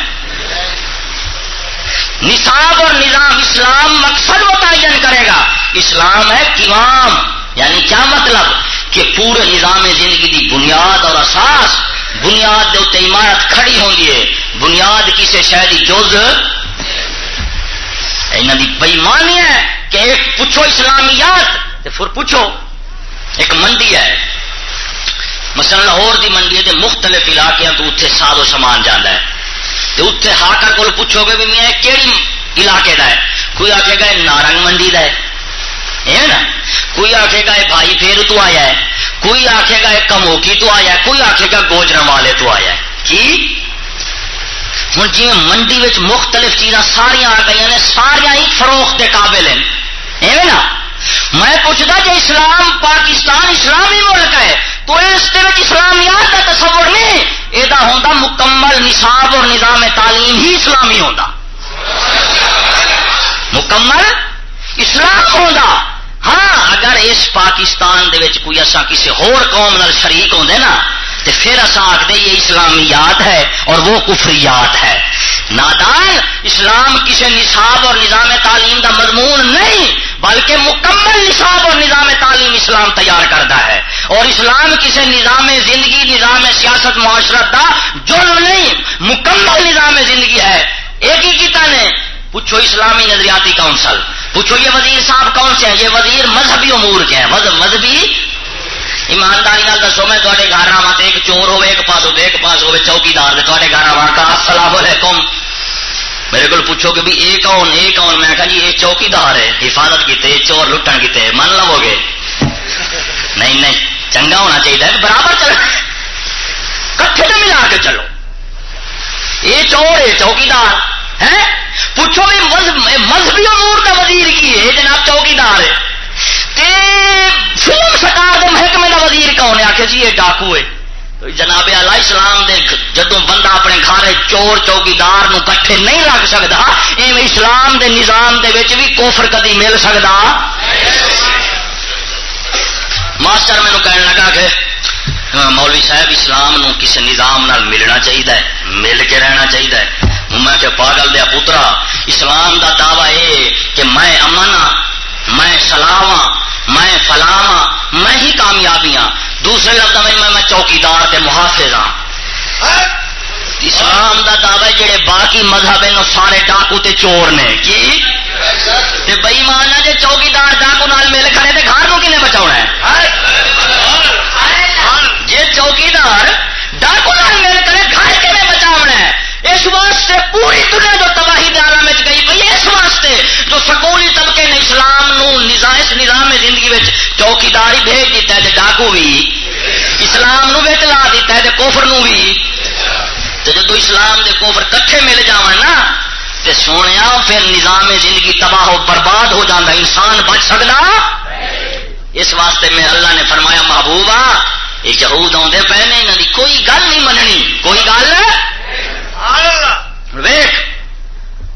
نصاب اور نظام اسلام مقصد متعین کرے گا۔ اسلام ہے قوام یعنی کیا مطلب؟ کہ پورے نظام زندگی دی بنیاد اور اساس بنیاد کے اتنے عمارت کھڑی ہوگی ہے، بنیاد کسی شہری جز؟ یہاں کی بےمانی ہے کہ ایک پوچھو اسلامیات، تے پھر پوچھو، ایک منڈی ہے۔ مثلا لاہور دی منڈی ہے مختلف علاقے تو اتنے سادو سامان جانا ہے۔ تو اتنے ہاکر کو پوچھو گے بھی میں کہڑی علاقے کا ہے؟ کوئی آخے گا نارنگ منڈی کا ہے۔ نا؟ کوئی آخے گا بھائی پھر تو آیا ہے۔ کوئی آخے گا کموکی تو آیا ہے؟ کوئی آخے گا گوجر والے تو آیا ہے۔ کی؟ ہوں جی منڈی مختلف چیزاں ساریا آ گئی نے ساریا ہی فروخت کے قابل ہیں۔ ایویں نا؟ میں پوچھتا کہ اسلام، پاکستان اسلامی ملک ہے، تو اس اسلامیات کا تصور نہیں؟ یہ ہوتا مکمل نصاب اور نظام تعلیم ہی اسلامی ہوتا مکمل اسلام ہوتا ہاں اگر اس پاکستان دے وچ کوئی اصا کسی ہور قوم نال شریک ہوندے نا تو پھر اصا آخر یہ اسلامیات ہے اور وہ کفریات ہے۔ نادان، اسلام کسی نصاب اور نظام تعلیم کا مضمون نہیں، بلکہ مکمل نصاب اور نظام تعلیم اسلام تیار کرتا ہے۔ اور اسلام کسی نظام زندگی، نظام سیاست، معاشرت کا جرم نہیں، مکمل نظام زندگی ہے۔ ایک ہی کیتا نے، پوچھو اسلامی نظریاتی کونسل۔ پوچھو یہ وزیر صاحب کون سے ہیں؟ یہ وزیر مذہبی امور کے ہیں۔ مذہبی؟ ایمانداری دسو میں تے گھر آوا تو ایک چور ہوے ایک پاس ہوے ایک پاس ہوے چوکیدار تے گھر آوا کا السلام علیکم. میرے کو پوچھو کہ بھی یہ کون یہ کون؟ میں کہا جی یہ چوکیدار ہے۔ حفاظت کیتے چور لٹن کیتے۔ من لو گے نہیں نہیں، چنگا ہونا چاہیے برابر چل کٹھے تو ملا کے چلو۔ یہ چور ہے، چوکیدار۔ ہے پوچھو بھی مذہبی امور کا وزیر کی ہے؟ جناب چوکیدار ہے۔ فلم سکار دے محکمے کا وزیر کون ہے؟ آخر جی یہ ڈاکو ہے۔ جناب اللہ اسلام دے جدو بندہ اپنے گھر چور چوکیدار نو کٹھے نہیں لگ سکتا ایویں اسلام دے نظام دے وچ بھی کوفر کدی مل سکتا ماسٹر مینو کہنے لگا کہ مولوی صاحب اسلام نو کسی نظام نال ملنا چاہیے مل کے رہنا چاہیے میں کہ پاگل دیا پترا، اسلام دا دعوی یہ کہ میں امن ہاں میں سلام ہاں میں فلاح ہاں میں ہی کامیابی ہاں دوسرے لفظ میں میں چوکیدار تے محافظ ہاں۔ اسلام دا دعوی جڑے باقی مذہب ہیں سارے ڈاکو تے چور نے۔ کی؟ تے بئی مان ہے جے چوکیدار ڈاکو نال مل کھڑے تے گھر کو کنے بچاؤنا ہے؟ ہاں، جے چوکیدار ڈاکو نال مل کھڑے، گھر کنے بچاؤنا ہے؟ اس واسطے پوری دنیا جو تباہی دے عالم گئی پئی اس واسطے جو سکولی طبقے نے اسلام نو اس نظام زندگی میں چوکیداری بھیج دیتا ہے ڈاکو بھی اسلام نو بچ لا دیتا ہے کوفر نو بھی تو جدو اسلام دے کوفر کٹھے مل جا نا، تے سونے پھر نظام زندگی تباہ و برباد ہو جاتا انسان بچ سکتا اس واسطے میں اللہ نے فرمایا، محبوبہ، یہ یہود آدھے پہ نے کوئی گل نہیں مننی، کوئی گل ویخ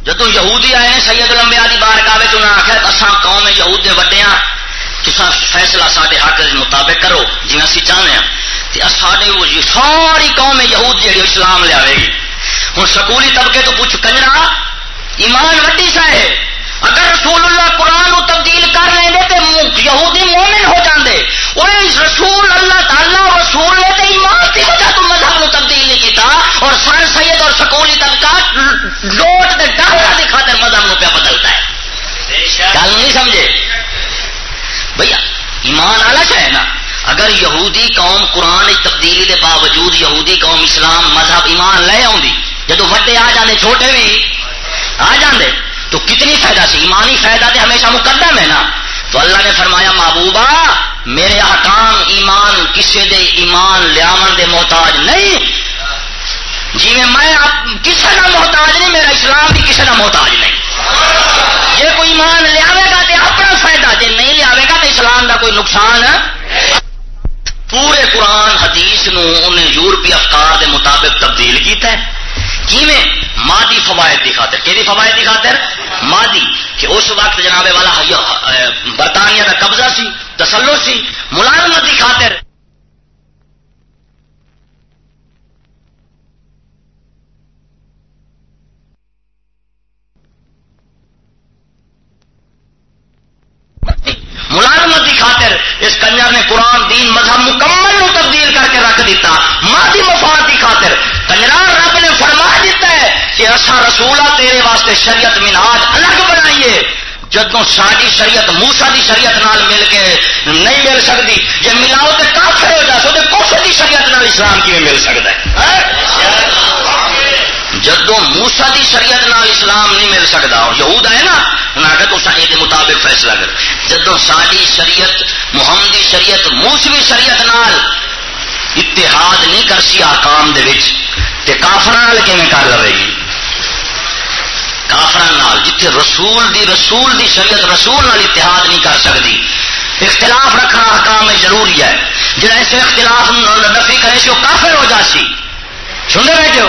جدو یہودی آئے سید لمبیا کی بار کا آخر اصا قوم یہود دے وڈیا ہاں، تو فیصلہ سارے حق کے مطابق کرو ہاں۔ جی اسی چاہتے ہیں سارے وہ ساری قوم یہود جی اسلام لیا گی۔ ہوں سکولی طبقے تو پوچھ کنجرا، ایمان وڈی سا ہے۔ اگر رسول اللہ قرآن کو تبدیل کر لیں گے تو یہودی مومن ہو جاندے وہ رسول اللہ تعالیٰ رسول نے تو ایمان کی وجہ تو مذہب کو تبدیل نہیں کیتا اور سر سید اور سکولی طبقہ لوٹ کے ڈاکٹر کی خاطر مذہب کو پہ بدلتا ہے گل نہیں سمجھے۔ بھیا، ایمان الگ ہے نا۔ اگر یہودی قوم قرآن تبدیلی کے باوجود یہودی قوم اسلام مذہب ایمان لے آؤں جدو وڈے آ جانے چھوٹے بھی آ جاندے، تو کتنی فائدہ سی؟ ایمانی فائدہ تو ہمیشہ مقدم ہے نا۔ تو اللہ نے فرمایا، محبوبہ، میرے احکام ایمان کسی دے ایمان لیا دے محتاج نہیں۔ جی میں کسی کا محتاج نہیں، میرا اسلام بھی کسی کا محتاج نہیں۔ جی کوئی ایمان لیا گا تو اپنا فائدہ جی نہیں لیا گا تو اسلام کا کوئی نقصان پورے قرآن حدیث نو انہیں یورپی افکار دے مطابق تبدیل کیتا ہے۔ کیویں؟ مادی فوائد کی خاطر۔ کہ فوائد کی خاطر؟ مادی کہ اس وقت جناب والا برطانیہ کا قبضہ سی تسلو سی، ملازمت کی خاطر۔ ملازمت کی خاطر اس کنجر نے قرآن، دین، مذہب مکمل نو تبدیل کر کے رکھ دیتا، مادی مفاد کی خاطر۔ کنجرا رب نے فرما دیتا ہے کہ اچھا اصا رسولہ تیرے واسطے شریعت مناج الگ بنائیے۔ جدو ساری شریعت موسا کی شریعت نال مل کے نہیں مل سکتی جی ملاؤ تو کافر ہو جا سو کوفر کی شریعت نال اسلام کی مل سکتا ہے؟ ہاں؟ جدو موسا کی شریعت نال اسلام نہیں مل سکتا یہود ہے نا انہیں تو یہ مطابق فیصلہ کر جدو ساری شریعت، محمد محمدی شریعت موسمی شریعت نال اتحاد نہیں کر سی آکام کافر کر لے گی؟ کافر جتھے رسول دی رسول دی شریعت رسول نال اتحاد نہیں کر سکتی اختلاف رکھنا حکام ضروری ہے۔ جہاں ایسے اختلاف نفی کرے سی وہ کافر ہو جا سی سننے بیٹھے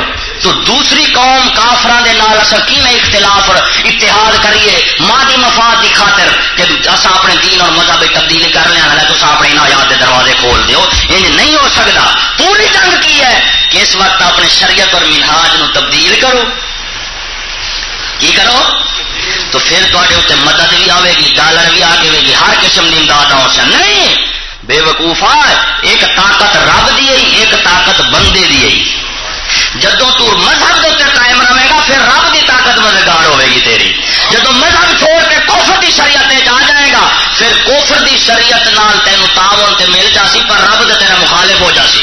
تو دوسری قوم کافران دے نال اصل کی میں اختلاف اور اتحاد کریے؟ مادی مفاد کی خاطر کہ اصا اپنے دین اور مذہب تبدیل کر لیا ہے تو اپنے نایات کے دروازے کھول دیو، انج نہیں ہو سکتا پوری جنگ کی ہے کہ اس وقت اپنے شریعت اور منہاج نو تبدیل کرو۔ کی کرو؟ تو پھر تے اتنے مدد بھی آئے گی، ڈالر بھی آ گئے گی، ہر قسم کی امداد آ سکے نہیں! بے وقوفا ایک طاقت رب دی ایک طاقت بندے دی جدو تو مذہب کے قائم رہے گا، پھر رب کی طاقت مددگار ہوے گی تیری۔ جدو مذہب چھوڑ کے کوفر کی شریعت آ جائے گا، پھر کوفر کی شریعت نال تینوں تاون تے مل جاسی، پر رب دے تیرا مخالف ہو جاسی۔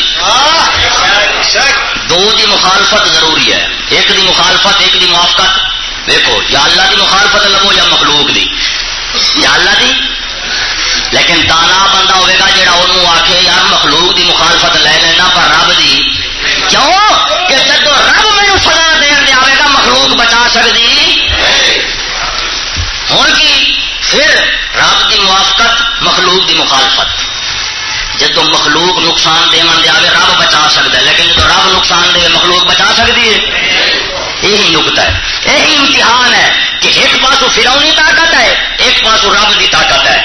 دو دی مخالفت ضروری ہے۔ ایک دی مخالفت، ایک دی موافقت۔ دیکھو یا اللہ دی مخالفت لگو یا مخلوق دی؟ یا اللہ دی؟ لیکن دانا بندہ ہوئے گا جہاں انہوں آخے یار مخلوق دی مخالفت لے لینا، پر رب دی کیوں؟ کہ جب رب میرے سزا دین دیا گا، مخلوق بچا سکتی ہوں کی؟ پھر رب کی موافقت، مخلوق کی مخالفت۔ جب مخلوق نقصان دے دیا رب بچا سکتا ہے۔ لیکن جب رب نقصان دے، مخلوق بچا سکتی ہے۔ یہی نکتا ہے۔ یہی امتحان ہے کہ ایک پاسو فرونی طاقت ہے، ایک پاسو رب کی طاقت ہے۔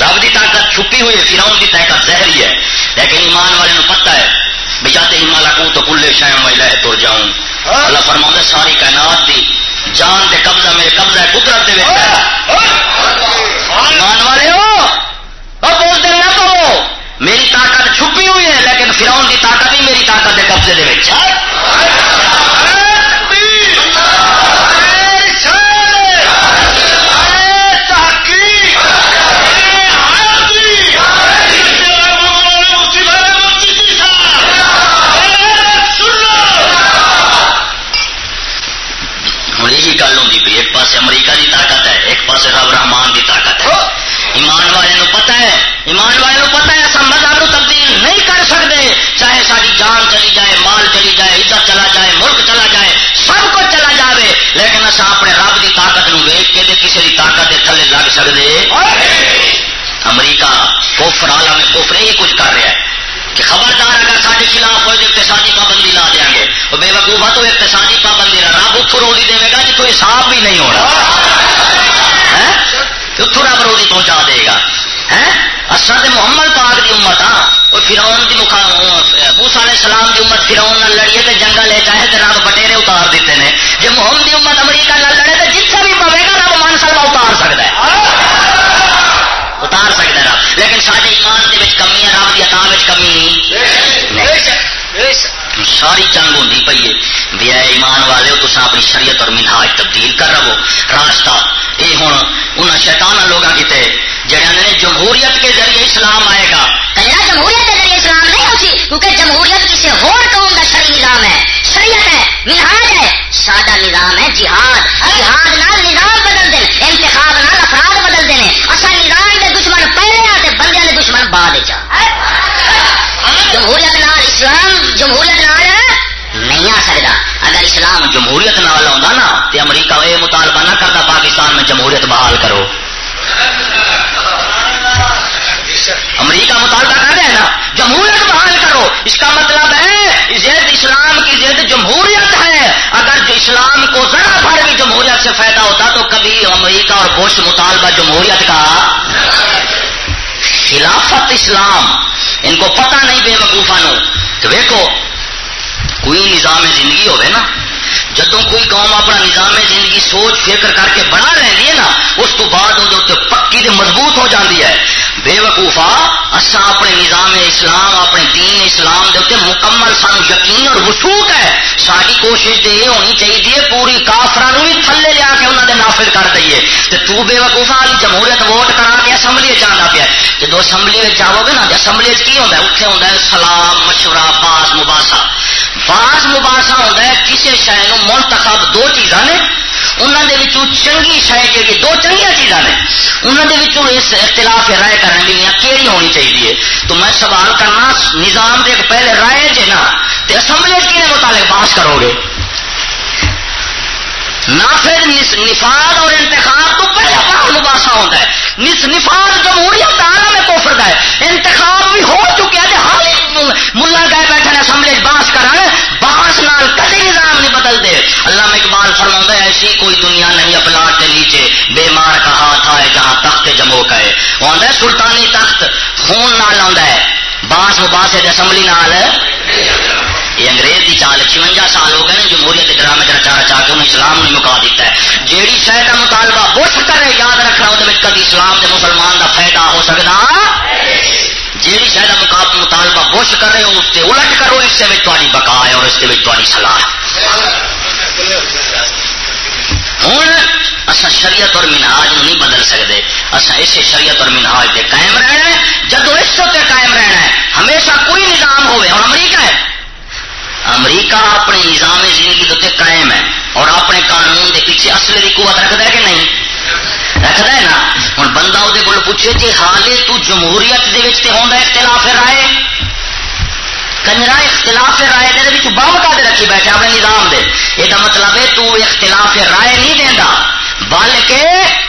رب کی طاقت چھپی ہوئی ہے فراؤن کی طاقت زہری ہے۔ لیکن ایمان والے پتہ ہے بجاتے ہی مالا کو تو کلے شایم میں لے تر جاؤں۔ اللہ فرما ساری کائنات دی جان دے قبضہ میرے قبضہ ہے قدرت دے ایمان والے ہو اب اس دن نہ کہو میری طاقت چھپی ہوئی ہے لیکن فراؤن کی طاقت ہی میری طاقت کے قبضے دے پاس امریکہ کی طاقت ہے ایک پاس رب رحمان کی طاقت ہے۔ ایمان والے پتا ہے ایمان والے پتا ہے ایسا مذہب تبدیل نہیں کر سکتے۔ چاہے ساری جان چلی جائے مال چلی جائے ادھر چلا جائے ملک چلا جائے سب کچھ چلا جائے لیکن اصا اپنے رب کی طاقت نو ویچ کے کسی کی طاقت کے تھلے لگ سکتے امریکہ کوفر میں کوفر یہی کچھ کر رہا ہے۔ کہ خبردار اگر سارے خلاف ہوئے تو اقتصادی پابندی لا دیں گے۔ وہ بے وقوفا تو اقتصادی پابندی نہ رب اتو روزی دے گا جی کوئی حساب بھی نہیں ہونا۔ ہاں؟ اتو رب روزی پہنچا دے گا۔ ہاں؟ اصل تو محمد پاک کی امت ہاں؟ وہ فرون کی موسا علیہ السلام کی امت فرون نہ لڑیے تو جنگل لے جائے تو رب بٹیرے اتار دیتے ہیں جی محمد کی امت امریکہ نہ لڑے تو جتنا بھی پوے گا، رب من سکتا اتار سکتا ہے۔ اتار سکتا رہا لیکن سارے ایمان کے کمی ہے رب کی اتار کمی نہیں۔ ساری جنگ ہوتی پی ہے۔ بھی اے ایمان والے تو اپنی شریعت اور منہاج تبدیل کر رہو۔ راستہ یہ ہوں انہیں شیطان لوگ کتنے جہاں نے جمہوریت کے ذریعے اسلام آئے گا۔ کہنا جمہوریت کے ذریعے اسلام نہیں ہوتی کیونکہ جمہوریت کسی اور قوم کا شری نظام ہے۔ شریعت ہے، منہاج ہے۔ سادہ نظام ہے، جہاد۔ جہاد نال نظام بدل دیں انتخاب نال افراد بدل دیں اصل نظام کے دشمن پہلے بندے نے دشمن بعد ہاں، جمہوریت نال اسلام جمہوریت نال نہیں آ سکتا اگر اسلام جمہوریت نال آتا نا تو امریکہ یہ مطالبہ نہ کرتا پاکستان میں جمہوریت بحال کرو۔ امریکہ مطالبہ کر رہے ہیں نا، جمہوریت بحال کرو۔ اس کا مطلب ہے، زید اسلام کی زید جمہوریت ہے۔ اگر جو اسلام کو ذرا بھر بھی جمہوریت سے فائدہ ہوتا، تو کبھی امریکہ اور بوش مطالبہ جمہوریت کا خلافت اسلام۔ ان کو پتہ نہیں بے وقوفا نو۔ تو دیکھو کوئی نظام زندگی ہوئے نا جدو کوئی قوم اپنا نظام زندگی، سوچ، فکر کر کے بنا رہی ہے نا، اس تو بعد وہ پکی دے مضبوط ہو جاتی ہے۔ بے وقوفا اصا اپنے نظام اسلام اپنے دین اسلام دے اتنے مکمل یقین اور وسوخ ہے۔ ساری کوشش تو یہ ہونی چاہیے، پوری کافران بھی تھلے لیا کے انہوں نے نافذ کر دئیے۔ تو بے وقوفا والی جمہوریت ووٹ کرا کے اسمبلی جانا پیا۔ جب اسمبلی جاؤ گے نا اسمبلی کی ہوتا ہے؟ اتنے ہوتا ہے سلام، مشورہ باز مباسا باز مباسا ہوتا ہے کسی شہر منتخب دو چیزاں نے انہوں چنگی شہ جی دو چنگیا چیزاں نے انہوں اس اختلاف رائے کرنے کی کہڑی ہونی چاہیے تو میں سوال کرنا، نظام دے پہلے رائے جے نا تے اسمبلی کے متعلق پاس کرو گے؟ نافذ نفاد اور انتخاب تو پہلے باہر مباحثہ ہوتا ہے۔ نفاد جمہوریت عالم میں کوفر کا ہے۔ انتخاب بھی ہو چکے ہیں ہر ملا گئے بیٹھے اسمبلی باس کر باس نال کدی نظام نہیں بدلتے۔ اللہ اقبال فرما ہے، ایسی کوئی دنیا نہیں اپلاٹ کے نیچے بے مار کا ہاتھ آئے جہاں تخت جمو کا ہے وہ آتا ہے، سلطانی تخت، خون نال آتا ہے۔ باس اسمبلی نال یہ انگریز کی چال چونجا سال ہو گئے جمہوریت کے ڈرامے رچا رچا کے انہیں اسلام نے مکا دیتا ہے۔ جیڑی شہ کا مطالبہ بش کرے یاد رکھنا وہ کبھی اسلام کے مسلمان کا فائدہ ہو سکتا جیڑی شہ کا مطالبہ بش کرے اس سے الٹ کرو، اس سے تاری بقا ہے اور اس کے تاری سلاح ہوں اصا شریعت اور مناج نہیں بدل سکتے اصا اسے شریعت اور مناج کے قائم رہنا ہے۔ جدو اس قائم رہنا ہے، ہمیشہ کوئی نظام ہوئے اور امریکہ ہے امریکہ اپنے نظام زندگی کے قائم ہے اور اپنے قانون کے پیچھے اصل کی قوت رکھتا ہے کہ نہیں؟ رکھتا ہے نا؟ ہوں بندہ وہ پوچھے جی حالے تو جمہوریت کے ہوتا اختلاف رائے؟ کنجرا اختلاف رائے دے بم کا دے رکھی بیٹھے اپنے نظام دے۔ یہ مطلب ہے تو اختلاف رائے نہیں دینا بلکہ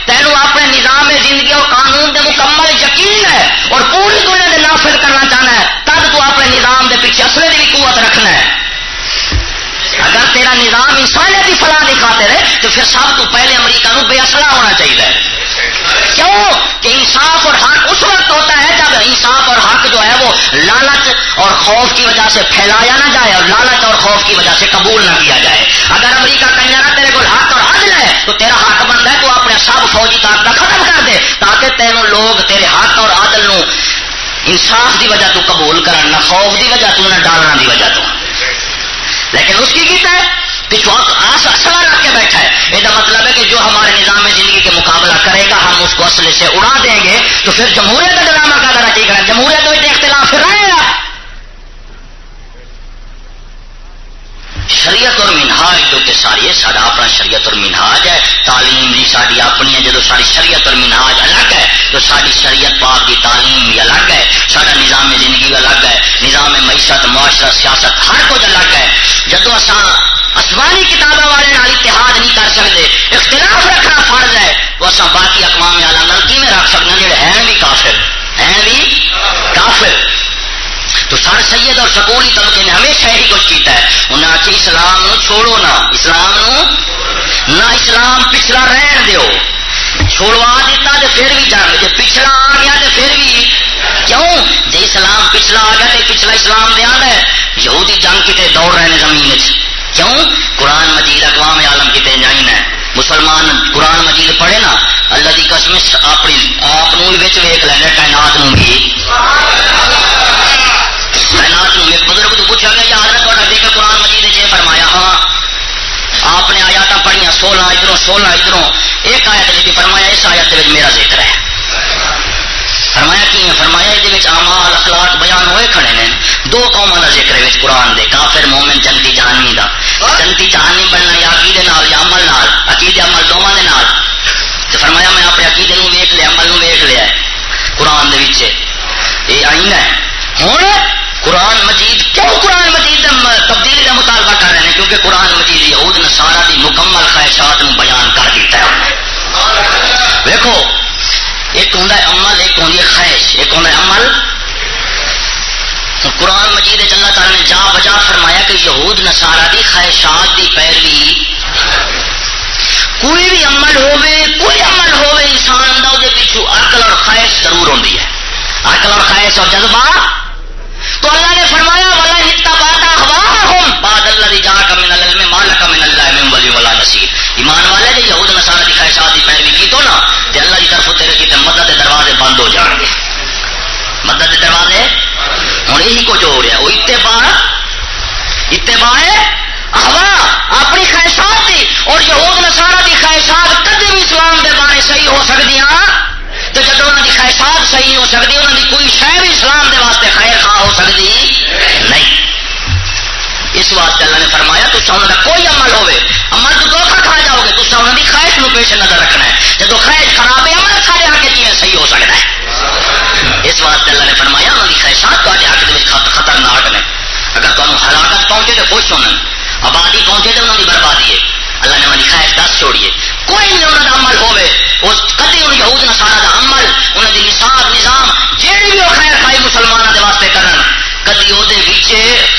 تینوں اپنے نظام زندگی اور قانون دے مکمل یقین ہے اور پوری دنیا دے نافذ کرنا چاہنا ہے۔ تب تو اپنے نظام دے پیچھے اصل کی بھی قوت رکھنا ہے۔ اگر تیرا نظام انسانیت کی فلاح دکھاتے رہے، تو پھر سب تو پہلے امریکہ نو بے اصلہ ہونا چاہیے۔ کیوں؟ کہ انصاف اور حق اس وقت ہوتا ہے جب انصاف اور حق جو ہے وہ لالچ اور خوف کی وجہ سے پھیلایا نہ جائے اور لالچ اور خوف کی وجہ سے قبول نہ کیا جائے۔ اگر امریکہ کہیں نا تیرے کو حق اور عدل ہے، تو تیرا حق بنتا ہے، تو اپنے سب فوجی طاقت ختم کر دے، تاکہ تینوں لوگ تیرے حق اور عدل نو انصاف دی وجہ تو قبول کرن، نہ خوف دی وجہ تو، نہ ڈالنا دی وجہ تو۔ لیکن اس کی کیتا ہے۔ پچھو آس اصلا رکھ کے بیٹھا ہے۔ یہ مطلب ہے کہ جو ہمارے نظام زندگی کے مقابلہ کرے گا، ہم اس کو اصل سے اڑا دیں گے۔ تو پھر جمہوریت کا ڈرامہ کا ذرا ٹھیک ہے جمہوریت میں اختلاف رہے گا۔ شریعت اور منہاج، جو کہ ساری ہے سارا اپنا شریعت اور منہاج ہے، تعلیم بھی ساری اپنی ہے جب ساری شریعت اور منہاج الگ ہے تو ساری شریعت پاک کی تعلیم بھی الگ ہے، سارا نظام زندگی الگ ہے، نظام معیشت معاشرت سیاست، ہر کچھ الگ ہے۔ جدو آسمانی کتابوں والے نال اتحاد نہیں کر سکتے، اختلاف رکھنا فرض ہے تو اصا باقی اقوام والا کی میں رکھ سکتے جڑے ہیں بھی کافر، ہیں بھی کافر۔ تو سر سید اور سکولی طبقے نے ہمیشہ یہی کچھ کیتا ہے۔ انہیں آخر اسلام نو چھوڑو نا اسلام نو نہ اسلام پچھلا رہن دیو۔ چھوڑوا دیتا تو پھر بھی جنگ جی پچھلا آ گیا تو پھر بھی کیوں؟ جی اسلام پچھلا آ گیا تو پچھلا اسلام دیا ہے۔ یہودی جنگ کتنے دوڑ رہے ہیں زمین کیوں؟ قرآن مجید اقوام عالم کتنے جائیں ہے مسلمان قرآن مجید پڑھے نا۔ اللہ کی قسم اپنی آپ ویچ ویک لینا تعینات بھی۔ کائنات تعینات بزرگ تو پوچھا گیا یار تھوڑا دیکھ قرآن مجید جی فرمایا ہاں آپ نے آیات پڑھیا سولہ ادھر سولہ ادھر ایک آیت نے بھی فرمایا، اس آیت میرا ذکر ہے۔ فرمایا کی فرمایا یہ امال اخلاق بیان ہوئے کھڑے ہیں دو قوموں کا ذکر ہے قرآن دے، کافر، مومن، جنتی جہانی دا۔ جنتی جہانی بننا یا عقیدے نال یا عمل نال، عقیدے، عمل دونوں کے نال۔ تو فرمایا میں اپنے عقیدے نو ویک لیا، عمل نو ویک لیا قرآن دے یہ آئین ہے۔ ہوں قرآن مجید، کیوں قرآن مجید تبدیلی کا مطالبہ کر رہے ہیں؟ کیونکہ قرآن مجید یہود نسارا کی مکمل خواہشات بیان کر دیتا ہے۔ دیکھو، ایک ہوں عمل، ایک ہوں خواہش، ایک ہوں عمل۔ قرآن مجید اللہ تعالیٰ نے جا بجا فرمایا کہ یہود نسارا کی خواہشات کی پیروی، کوئی بھی عمل ہوے کوئی عمل ہوے انسان کا وہ پیچھو عقل اور خواہش ضرور ہوتی ہے۔ عقل اور خواہش اور جذبہ تو اللہ نے فرمایا والا ہتا باتا ہوا ہوں بعد اللہ دی جا کا من اللہ مال کا من اللہ میں ولی والا نصیر۔ ایمان والے جی یہود نسارا کی خواہشات کی پیروی کی تو نا تے اللہ کی طرف تیرے کی مدد کے دروازے بند ہو جان گے۔ مدد کے دروازے؟ ہوں یہی کچھ ہو رہا ہے۔ وہ اتباع اتباع ہوا اپنی خواہشات کی اور یہود نسارا کی خواہشات کدی بھی اسلام کے بارے صحیح ہو سکتی تو جب انہوں کی خواہشات صحیح ہو سکتی انہوں کی کوئی شہ بھی اسلام کے واسطے خیر خواہ ہو سکتی نہیں۔ اس واسطے اللہ نے فرمایا تو انہوں کا کوئی عمل ہوے عمل تو دھوکھا کھا جاؤ گے تو انہوں کی خواہش کو پیش نظر رکھنا ہے۔ جب خواہش خراب ہے، عمل کھا آ کے کیون صحیح ہو سکتا ہے۔ اس واسطے اللہ نے فرمایا انہوں کی خواہشات تے حق کے خطرناک نے۔ اگر تمہیں ہلاکت پہنچے تو خوش ہونا آبادی پہنچے تو انہوں کی بربادی ہے۔ اللہ نے ہماری خواہش دس چھوڑیے کوئی بھی انہوں کا عمل ہوے کدی ان یہود نسارا کا عمل، انہوں کی جی نصاب، نظام جہی بھی وہ خیر خائی مسلمانوں کے واسطے کرن، کدی وہ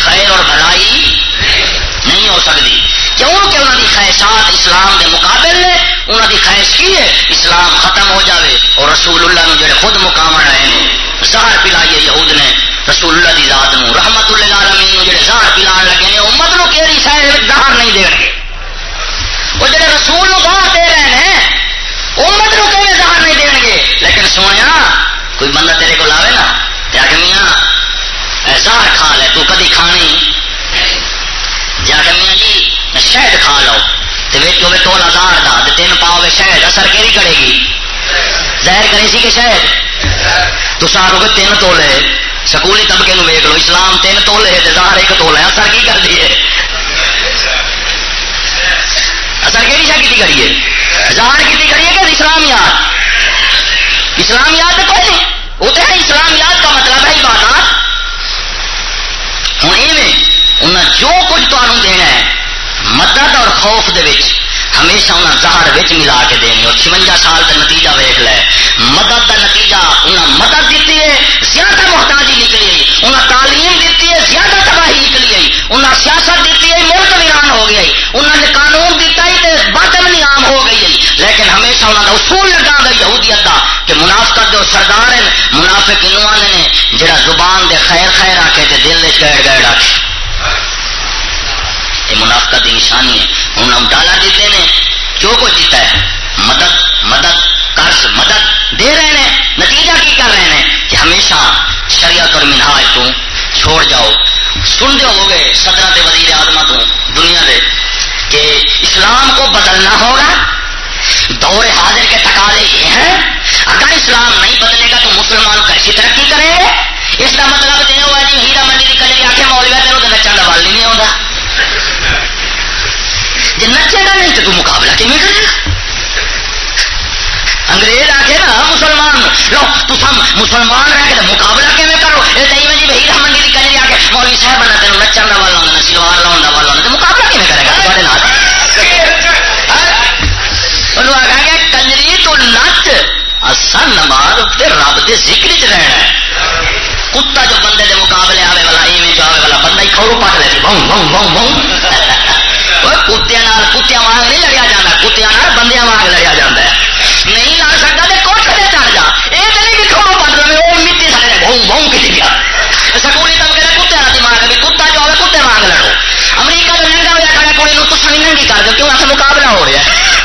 خیر اور بھلائی نہیں ہو سکتی کیوں کہ انہوں کی خواہشات اسلام کے مقابل نے انہوں کی خواہش کی ہے، اسلام ختم ہو جاوے اور رسول اللہ نے جڑے خود مقام رہے ہیں زہر پلائیے یہود نے، رسول اللہ کی ذات نو، رحمت اللہ عالمین جڑے زہر پلا لگے ہیں، امت نو کہڑی شاید زہر نہیں دے گے وہ جڑے رسول نو باہر دے رہے ہیں، امت نو کہ زہر نہیں دیں گے؟ لیکن سونے کوئی بندہ تیرے کو لاوے نا یا کہ میاں زہر کھا لے، تو کدی کھانی۔ جا کہ میاں جی شہد کھا لو تو ویچو میں تولا زہر دا تو تین پاؤ گے شہد، اثر کہڑی کرے گی؟ زہر کرے سی کہ شہد؟ تو سارو گے تین تولے، سکولی طبقے نو ویک لو، اسلام تین تولے زہر ایک تولے، اثر کی کر دیے اثر کہڑی شا کی کریے ظاہر کی کریے کہ اسلام یاد اسلام یاد تو کوئی نہیں وہ تو ہے اسلام یاد کا مطلب ہے عبادات۔ ہوں ایویں انہیں جو کچھ تمہیں دینا ہے، مدد اور خوف دے وچ۔ ہمیشہ انہیں زہر وچ ملا کے دینی اور چونجا سال کا نتیجہ ویک لے۔ مدد کا نتیجہ انہیں مدد دیتی ہے، زیادہ محتاجی نکلی آئی انہیں تعلیم دیتی ہے، زیادہ تباہی نکلی آئی انہیں سیاست دیتی ہے، ملک ویران ہو گیا انہوں نے قانون دیتا ہی تو باطل نیام ہو گئی ہے۔ لیکن ہمیشہ انہوں کا اصول لگا گئی یہودیت کا کہ منافقت جو سردار ہیں، منافق انہوں نے، جڑا زبان دے خیر خیر آکے تے دل دے گیڑ گیڑ آکے یہ منافقت کی نشانی ہے انہوں ڈالر دیتے ہیں، جو کچھ دیتا ہے۔ مدد مدد، قرض، مدد دے رہے ہیں، نتیجہ کی کر رہے ہیں کہ ہمیشہ شریعت اور منہاج تو چھوڑ جاؤ۔ سن دے ہو گئے صدر کے وزیر آدما تو دنیا دے کہ اسلام کو بدلنا ہوگا۔ دور حاضر کے تقاضے یہ ہیں، اگر اسلام نہیں بدلے گا تو مسلمان کیسی ترقی کریں گے اس کا مطلب یہ ہوا جی ہیرا منڈی کی کلی آخر مولویا تیروں تو نچن کا بل نہیں آتا جی نچے گا نہیں تو مقابلہ کیون کرے گا؟ انگریز آخے نا، مسلمان، لو، تو مسلمان رہ کے مقابلہ کیون کرو؟ یہ تو ایویں جی ہیرا منڈی کی کلی آ کے مولوی صاحب بنا تیروں نچن کا بل آنا سلوار لاؤن کا بل آنا تو مقابلہ کیون کرے گا؟ تھوڑے نال ہاں؟ انہوں آخا گیا کنجری تو نچ اصل نماز تے رب کے ذکر چ رہنا کتا جو بندے دے مقابلے آئے والا، ایویں جو آئے والا بندہ ہی کھورو پٹ لے بوں بوں بوں بوں نہیں لڑیا لڑیا نہیں لڑ سکتا تے کوٹ تے چڑھ جا؟ اے تے نہیں کہ پٹ لے او مٹی سارے گیا۔ سکولی تم کتا جو کتے لڑو۔ امریکہ کھڑا کوئی کر کیوں؟ مقابلہ ہو رہا ہے۔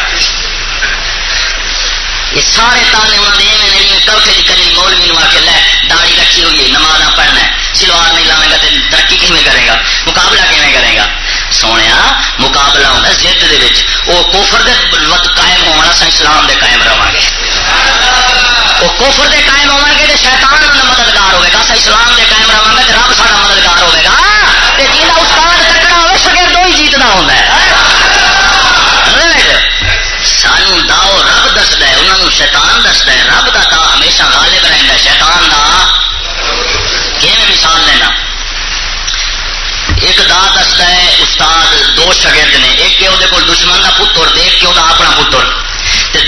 سارے تانے انہوں نے ایویں نہیں توفے کی جی کرنی مولوی نو آ کے لے داڑھی رکھی ہوئی ہے نماز پڑھنا ہے سلوار نہیں لاوے گا تو ترقی کھے کرے گا؟ مقابلہ کھے کرے گا؟ سونے مقابلہ ہوتا زد دے وچ وہ کوفر دے وقت قائم ہونا سا، اسلام دے قائم رہا گے۔ وہ کوفر دے قائم ہو گے تو شیطان مددگار ہوئے گا، سا اسلام دے قائم رہا گے رب سا مددگار ہوئے گا۔ جا استاد تکڑا ہوئے سگے دو ہی جیتنا ہوتا ہے۔ سانو داؤ رب دسد ہے انہوں نے شیتان دستا ہے رب کا دا ہمیشہ غالب رہتا شیطان دا کہ مثال لینا ایک دا دستا ہے استاد دو شگرد نے ایک کہ وہ دشمن کا پتر ایک کہ وہ اپنا پتر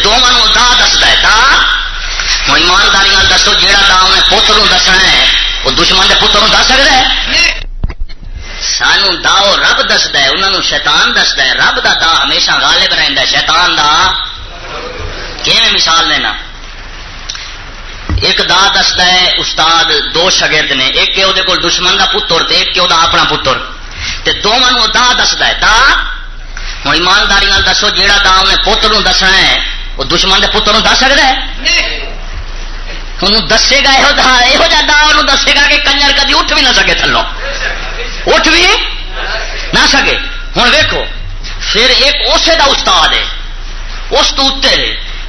دونوں دا دستا ہے دا ہوں ایمانداری دسو جہاں دا انہیں پوتر دسنا ہے وہ دشمن کے پتر دس سکتا ہے سانو رب دستا ہے، انہوں نے شیطان دستا ہے۔ رب دا دا ہمیشہ غالب رہتا ہے۔ شیطان دا کہ مثال دینا؟ ایک دا دستا ہے، استاد دو شگرد نے، ایک کہ وہ دشمن کا پتر ایک کہ وہ اپنا پتر۔ دونوں دا دستا ہے۔ دا ہوں ایمانداری دسو جہاں دا انہیں پوتر دسنا ہے، وہ دشمن کے پتر دس سکتا ہے؟ انہوں دسے گا یہ دا انہوں دسے گا کہ کنجر کدی اٹھ بھی نہ سکے تھلو اٹھ بھی نہ سکے۔ ہوں ویکو پھر ایک اسے دا استاد ہے۔ اس تو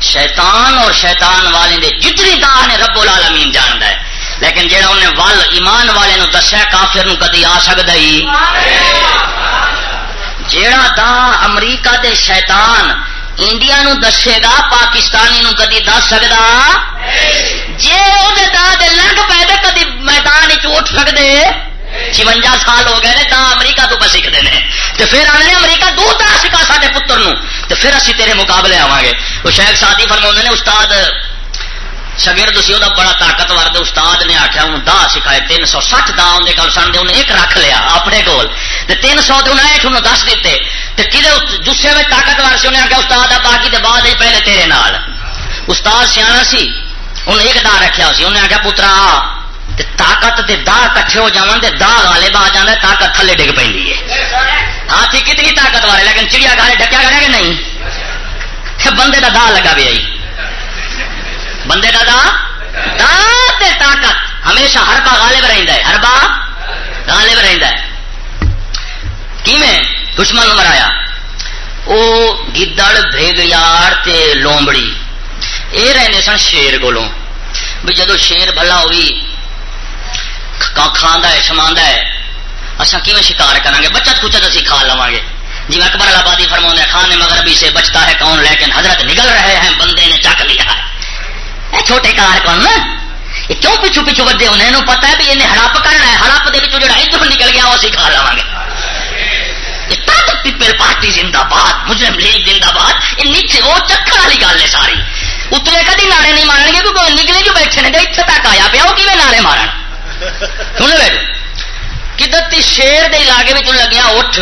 شیطان اور شیطان والے دے جتنی دا نے رب العالمین جانتا ہے، لیکن جہاں انہیں ول ایمان والے نو دسیا، کافر نو کدی آ سکتا ہی۔ جیڑا دا امریکہ دے شیطان انڈیا نو دسے گا، پاکستانی نو کدی دس سکتا جی وہ لنگ پے تو کدی میدان چھ سکتے چونجا سال ہو گئے تا امریکہ تو بس سیکھتے ہیں تو پھر آنے امریکہ دور دار سکھا سارے پتر نو تو پھر اسی تیرے مقابلے آواں گے وہ شاید ساتھی فرما نے، استاد شگرد سی وہ بڑا طاقتور دے استاد نے آخیا ہوں دہ سکھائے، تین سو سٹھ دہ اندر کل سن انہیں ایک رکھ لیا اپنے کول۔ تین سو تو انہیں انہوں دس دیتے تو کدے جسے میں طاقتور سی انہیں آخیا استاد باقی دے بعد ہی پہلے تیرے نال۔ استاد سیاح سی انہیں ایک دہ رکھا سی انہیں آخیا پترا طاقت دے دا کٹھے ہو جان دے دا غالب آ جانا طاقت تھلے ڈگ پہ ہاتھی کتنی طاقت والے، لیکن چڑیا گھر ڈکیا کرے کہ نہیں؟ بندے دا دا لگا بھی آئی۔ بندے دا دا دا تے طاقت۔ ہمیشہ ہر با غالب رہتا ہے، ہر با غالب رہتا ہے۔ کیویں؟ دشمن مرایا وہ گدڑ بھیگیار تے لومبڑی۔ یہ رہنے سن شیر کو بھی جدو شیر بھلا ہوئی کھانا ہے شما ہے۔ اصا کیون شکار کریں گے بچت کچت اسی کھا لوا گے جی اکبر آبادی فرما خانے مغربی سے بچتا ہے کون، لیکن حضرت نکل رہے ہیں، بندے نے چک لیا ہے۔ چھوٹے کار کون؟ یہ کیوں پیچھو پیچھو بدے ہونے؟ انہوں پتا ہے بھی انہیں ہڑپ کرنا ہے۔ ہڑپ دے جو ادھر نکل گیا، وہ اسی کھا لوا گے پیپل پارٹی زندہ باد، مسلم لیگ زندہ باد، یہ نیچے وہ چکر والی گل ہے ساری۔ اترے کدی نعرے نہیں مارن گے کیونکہ نکلے جو بیٹھے نے اتنے تک آیا پیا، وہ کیون نعرے مارن؟ سن لے کدھر شیر دے علاقے میں لگیا اٹھ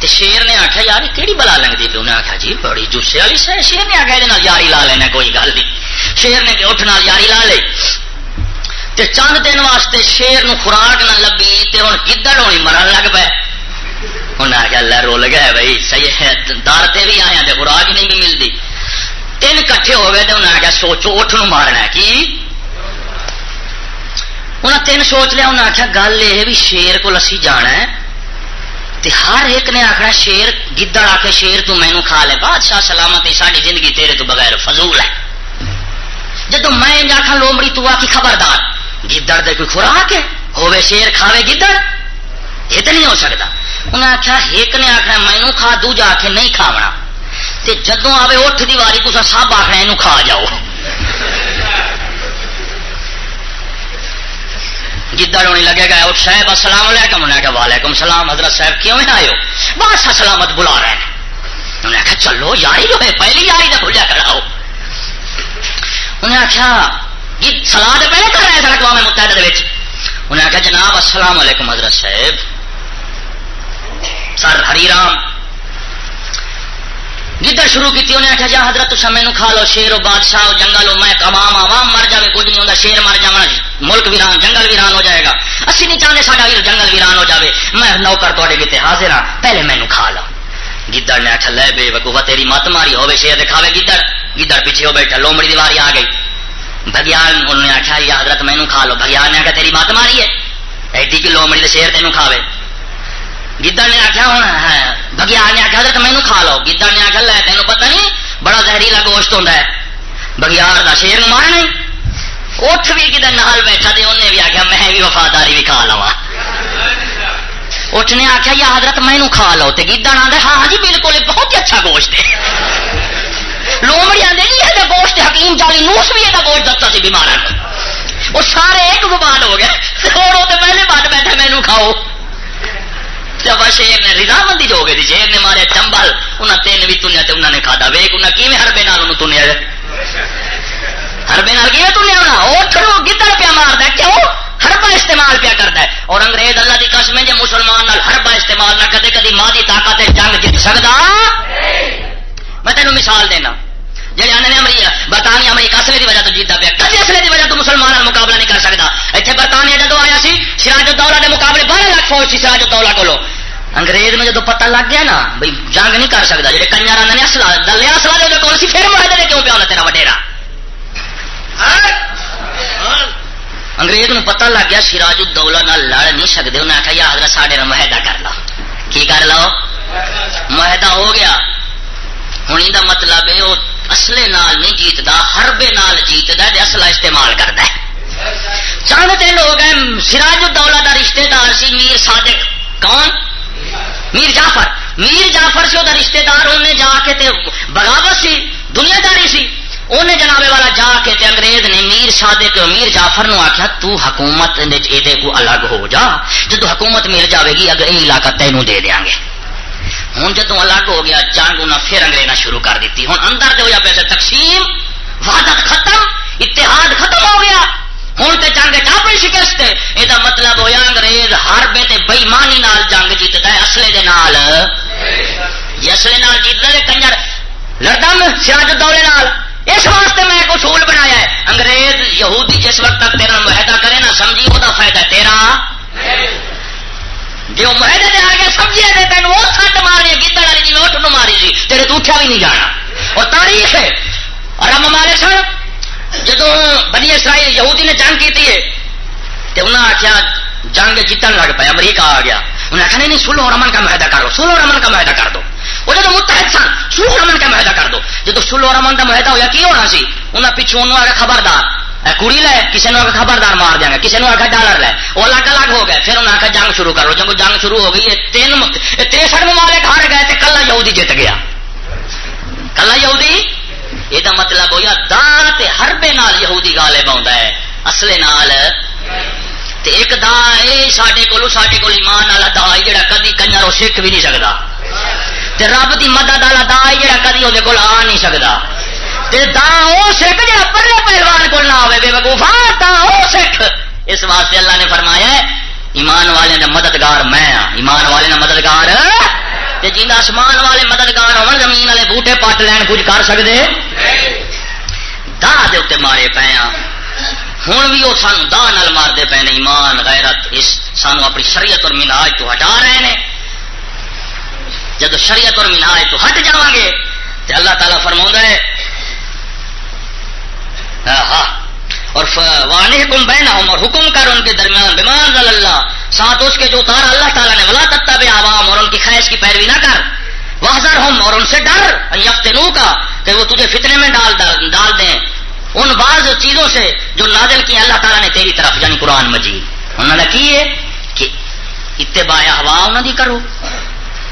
تے شیر نے آخیا یار کہڑی بلا لگتی پی انہیں آخیا جی بڑی جسے والی شہ شیر نے آخیا یہ یاری لا لینا کوئی گل نہیں شیر نے اٹھ نال یاری لا لی تے چند دن واسطے شیر نو خوراک نہ لبی تے ہوں گدڑ ہونی مرن لگ پے انہیں آخیا اللہ رول گیا بھائی صحیح ہے دار تے بھی آیا تے خوراک نہیں بھی ملتی تین کٹھے ہو گئے تے انہیں آخیا سوچو اٹھ نو مارنا کی انہیں تین سوچ لیا انہیں آخیا گل یہ بھی شیر کو اسی جانا ہے تے ہر ایک نے آخنا شیر گدڑ آ کے شیر تو مینو کھا لے بادشاہ سلامت ساری زندگی تیرے تو بغیر فضول ہے جب میں آخا لومڑی تو آ کی خبردار گدڑ دے کوئی خوراک ہے ہوے شیر کھاوے گدڑ یہ تو نہیں ہو سکتا انہیں آخیا ایک نے آخنا مینو کھا دو جا کے نہیں کھاونا جدو آئے اٹھ دی واری تو سب آخنا یہ کھا جاؤ جدڑ ہونے لگے گا اٹھ صاحب، السلام علیکم۔ انہیں کہا، وعلیکم السلام، حضرت صاحب کیوں نہیں آئے ہو؟ بادشاہ سلامت بلا رہے ہیں۔ انہیں آخیا چلو، یاری جو ہے، پہلی یاری کا بھولیا کرا ہو۔ انہیں آخیا سلاد پہلے کر رہے سن اقوام متحدہ انہیں آخیا جناب، السلام علیکم، حضرت صاحب۔ سر ہری رام گدڑ شروع کی انہیں آخیا جا حضرت تو مینو کھا لو، شیر و بادشاہ جنگل میں کمام عوام مر جائے کچھ نہیں ہوتا شیر مر جا جی، ملک ویران، جنگل ویران ہو جائے گا۔ اسی نہیں چاہتے سارا جنگل ویران ہو جائے میں نوکر تے کتنے حاضر ہاں پہلے مینو کھا لو۔ گدڑ نے آخیا لے بے وقوفا تیری مت ماری ہوے شیر دکھاوے گدڑ گدڑ پیچھے ہو بیٹھا، لومڑی دیواری آ گئی۔ بگیان انہوں نے آخیا یا حضرت مینو کھا لو۔ بگیان نے آخیا تیری مت ماری ہے۔ ایڈی کی لومڑی تو شیر تینوں کھاوے۔ گدڑ نے آخیا ہوں بگیان نے آخیا حضرت مینو کھا لو گدڑ نے آخیا لے تینوں پتہ نہیں بڑا زہریلا گوشت ہوتا ہے بگیار کا شیر مارنا نہیں اٹھ بھی کدھر نال بیٹھا تو انہیں بھی آخیا میں بھی وفاداری بھی کھا لوا اٹھ نے آخیا یا حضرت مینو کھا لو تو گدڑ آدھا ہاں جی بالکل بہت ہی اچھا گوشت ہے لومڑی آدھے جی یہ گوشت حکیم جالی نوس بھی یہ گوشت دتا سی بیمار وہ سارے ایک زبان ہو گئے اور وہ تو پہلے بات بیٹھے مینو کھاؤ جب شیر نے رضامندی جو گئی شیر نے مارے، چمبل انہیں تین بھی تنیا تو انہوں نے کھا ویک انہیں کیون ہربے نال تنیا ہربے نال کیون تنیا ہونا؟ وہ چلو گدڑ پیا مارتا کیوں؟ ہربا استعمال پیا کرتا ہے۔ اور انگریز اللہ کی قسم جی مسلمان ہربا استعمال نہ کدے کدی ماں کی طاقت جنگ جیت سکتا میں تینوں مثال دینا۔ جی آنے امریکہ، برطانیہ، امریکہ اصلے کی وجہ تو جیتا پیا۔ کدی اصلے کی وجہ تو مسلمان مقابلہ نہیں کر سکتا؟ اتنے برطانیہ جدو آیا سی، سراج الدولہ کے مقابلے بارہ لاکھ فوج سی سراج الدولہ کو انگریز میں جدو پتہ لگ گیا نا بھائی جنگ نہیں کر سکتا جی کنجر آنے اصلا دلیا اصلا جو کون سی، پھر معاہدے کیوں پیا ہونا تیرا وڈیرا؟ انگریز نو پتہ لگ گیا سراج الدولہ نہ لڑ نہیں سکتے انہیں آخیا یا حضرت ساڈے معاہدہ کر لو۔ کی کر لو؟ معاہدہ ہو گیا۔ ہوں یہ مطلب ہے وہ اصلے نال نہیں جیتتا ہربے نال جیتتا اصلا استعمال کرتا ہے۔ چند لوگ ہیں، سراج الدولہ کا رشتے دار سی، میر صادق کون؟ میر جعفر۔ میر جعفر سے وہ رشتے دار انہیں جا کے تے بغاوت سی دنیا داری سی انہیں جناب والا جا کے تے انگریز نے میر صادق میر جعفر نو آخیا تو حکومت کو الگ ہو جا جدو حکومت مل جاوے گی اگر یہ علاقہ تینوں دے دیا گے۔ ہوں جدو الگ ہو گیا جنگ انہیں پھر انگریزا شروع کر دیتی۔ ہوں اندر جو پیسے تقسیم وحدت ختم، اتحاد ختم ہو گیا۔ ہوں تو جنگ ٹاپی شکست یہ مطلب ہوا انگریز ہر بے بےمانی جنگ جیتتا ہے، اصلے دے نال۔ جی اصلے نال جیتتا ہے، کنجر لڑتا سراج دورے نال۔ اس واسطے میں ایک اصول بنایا ہے۔ انگریز یہودی جس وقت تک تیرا معاہدہ کرے نا، سمجھی، وہ فائدہ تیرا۔ جی وہ معاہدے دے آ گیا سمجھی دے تین وہ سٹ ماری گیتر والی جی اٹھ ماری جی تیرے تو اٹھا بھی نہیں جانا۔ اور تاریخ ہے۔ رم مارے سن جدو بنی اسرائیل یہودی نے جنگ کی ہے انہوں نے آخیا جنگ جیتن لگ پایا امریکہ آ گیا۔ انہیں آخیا نہیں سلو رمن کا معاہدہ کر کرو سلو رمن کا معاہدہ کر دو۔ وہ جب متحد سن، سلو رمن کا معاہدہ کر دو۔ جب سلو رمن کا معاہدہ ہوا کی ہونا سی؟ انہیں پچھوں انہوں آگے خبردار کڑی لے کسی نے خبردار مار دیا گا کسی نے آخر ڈالر لے۔ وہ الگ الگ ہو گئے، پھر انہیں آخر جنگ شروع کرو۔ جب جنگ شروع ہو گئی تین تریسٹھ ممالک ہار گئے تو کلا یہودی جیت گیا۔ کلا یہودی؟ یہ مطلب ہوا دان ہر بے نال یہودی گالے پاؤں ہے۔ اصلے نال۔ ایک دا یہ سارے کو سارے کو ایمان والا دا جڑا کدی کنجر وہ سیکھ بھی نہیں سکتا رب کی مدد والا دا جڑا کدی وہ کول آ نہیں سکتا دا وہ سکھ اس واسطے اللہ نے فرمایا ایمان والے نے مددگار میں ہاں۔ ایمان والے نے مددگار۔ جن آسمان والے مددگار ہو زمین والے بوٹے پٹ لین کچھ کر سکتے دہ دے مارے پے ہاں۔ ہوں بھی وہ سانو دہ نال مارتے پے نے، ایمان، غیرت، اس سانو اپنی شریعت اور مناج تو ہٹا رہے ہیں جب شریعت اور مناج تو ہٹ جا گے تو اللہ تعالیٰ فرما ہے ہاں اور وانے حکم بہنا ہوں اور حکم کر ان کے درمیان بیمان اللہ، ساتھ اس کے جو اتارا اللہ تعالیٰ نے، ولا تتا بے عوام، اور ان کی خواہش کی پیروی نہ کر واضح ہم اور ان سے ڈر یفتنو کا کہ وہ تجھے فتنے میں ڈال ڈال دیں۔ ان بعض چیزوں سے جو نازل کی اللہ تعالیٰ نے تیری طرف یعنی قرآن مجید۔ انہوں نے کی ہے کہ اتباع ہوا انہوں نے کرو۔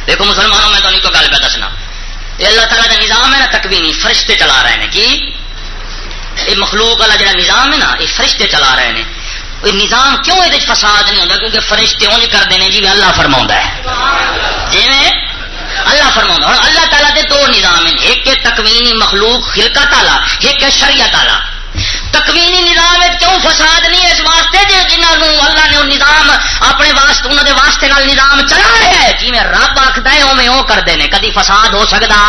دیکھو مسلمانوں میں تو نہیں کو گل پہ دسنا۔ یہ اللہ تعالیٰ کا نظام ہے نا، تکوینی، فرشتے چلا رہے ہیں کہ یہ مخلوق والا جڑا نظام ہے نا، یہ فرشتے چلا رہے ہیں یہ نظام کیوں یہ فساد نہیں ہوتا کیونکہ فرشتے اونج کرتے ہیں جی اللہ فرما ہے۔ جی اللہ فرما ہوں اللہ تعالیٰ دے دو نظام ہیں، ایک ہے تکوینی مخلوق خلقت تالا ایک ہے شریعت تالا تکوینی نظام کیوں فساد نہیں؟ اس واسطے جی جنہوں اللہ نے نظام اپنے واسطے انہوں نے واسطے نال نظام چلا رہا ہے جی میں رب آخد ہے اوے وہ کرتے ہیں کدی فساد ہو سکتا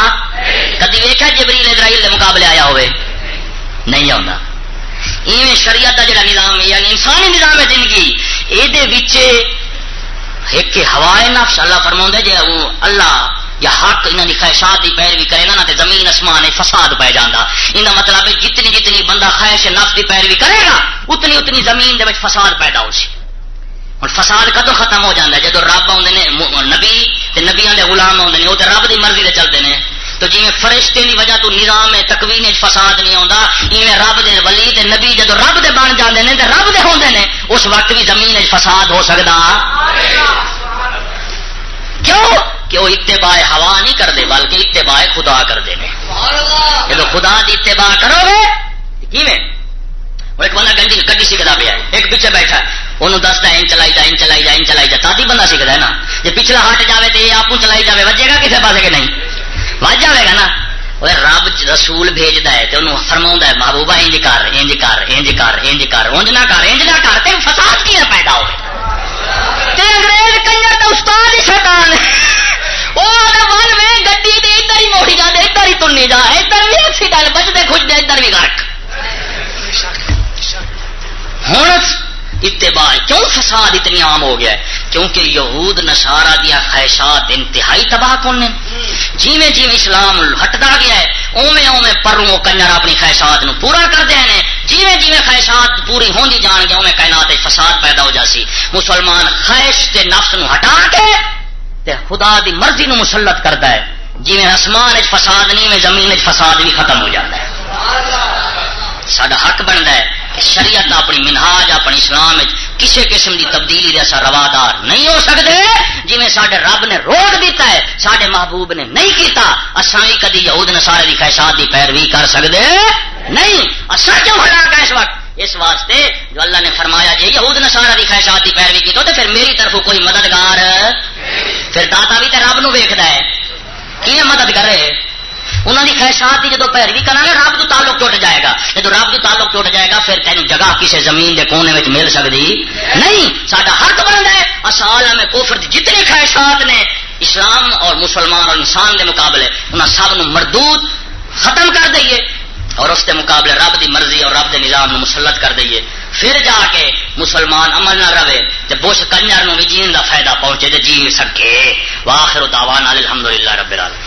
کدی ویکا جبریل اسرائیل کے مقابلے آیا ہوئے نہیں آتا ایویں شریعت کا جڑا نظام ہے یعنی انسانی نظام ہے زندگی۔ یہ ایک ہوائے نفس، اللہ فرما جی وہ اللہ یا حق انہوں کی خواہشات کی پیروی کرے گا نا تو زمین، اسمان فساد پی جانا یہ مطلب ہے جتنی جتنی بندہ خواہش نفس کی پیروی کرے گا، اتنی اتنی زمین دے فساد پیدا ہو سی اور فساد کدو ختم ہو جاتا ہے؟ جب رب آدھے نبی نبیا کے غلام آدھے وہ تو رب کی مرضی سے چلتے ہیں تو جی فرشتے کی وجہ تو نظام ہے تکوین فساد نہیں آتا ایویں رب دے ولی تے نبی جب رب دے بن جاتے ہیں تو رب دے ہوندے نے، اس وقت بھی زمین فساد ہو سکتا کیوں؟ کہ وہ اتباع ہوا نہیں کرتے بلکہ اتباع خدا کرتے ہیں جب خدا کی اتباع کرو گے کیویں؟ ایک بندہ گنجی گڈی سیکھتا پیا ایک پیچھے بیٹھا انہوں دستا این چلائی جا این چلائی جا این چلائی جا۔ تھی بندہ سیکھتا ہے نا۔ جی پچھلا ہٹ جائے تو یہ آپ چلائی جائے وجے گا کسی پاس کہ نہیں؟ وج جائے گا نا وہ رب رسول بھیجتا ہے تو انہوں فرما ہے محبوبہ انج کر انج کر انج کر انج کر انج نہ کر انج نہ کر تین فساد کی پیدا ہو انگریز کنجر تو استاد ہی شیطان وہ میں گڈی ادھر ہی موڑی ادھر ہی تنی جا ادھر بھی ایکسیڈنٹ بچتے خوش دے ادھر بھی گرک ہوں اتباع کیوں فساد اتنی عام ہو گیا ہے؟ کیونکہ یہود نشارا دیا خواہشات انتہائی تباہ کن نے جیویں جیویں اسلام ہٹتا گیا ہے اوے اوے پروں کنجر اپنی خواہشات نو پورا کرتے ہیں۔ جیویں جیویں خواہشات پوری ہوندی جی جان گیا اوے کائنات فساد پیدا ہو جاسی مسلمان خواہش تے نفس نو ہٹا کے تے خدا دی مرضی نو مسلط کرتا ہے۔ جیویں آسمان فساد نہیں میں زمین فساد بھی ختم ہو جاتا ہے۔ سڈا حق بنتا ہے۔ شریعت اپنی منہاج، اپنی اسلام کسی قسم کی تبدیلی جیسا روادار نہیں ہو سکتے جی سارے رب نے روک دیتا ہے سارے محبوب نے نہیں کیتا اصل کدی یہود نے سارے کی خواہشات کی پیروی کر سکتے نہیں اصل کیوں ہٹا گا اس وقت؟ اس واسطے جو اللہ نے فرمایا جی یہود نے سارا کی خواہشات کی پیروی کی تو پھر میری طرف کوئی مددگار، پھر داتا بھی تو رب نو ویکد ہے کی مدد کرے؟ انہوں کی خواہشات کی جب پیروی کرنا رب تو تعلق ٹوٹ جائے گا۔ جب رب تو تعلق ٹوٹ جائے گا، پھر تین جگہ کسی زمین کے کونے میں مل سکتی نہیں سارا حق بنتا ہے۔ اصال میں کوفر جتنی خواہشات نے، اسلام اور مسلمان اور انسان کے مقابلے انہیں سب مردود ختم کر دئیے۔ اور اس کے مقابلے رب دی مرضی اور رب دے نظام نو مسلط کر دئیے۔ پھر جا کے مسلمان عمل نہ رہے تو بش کنجر بھی جین کا فائدہ پہنچے تو جی سکے۔ واخر دعوانا الحمدللہ رب العالمین۔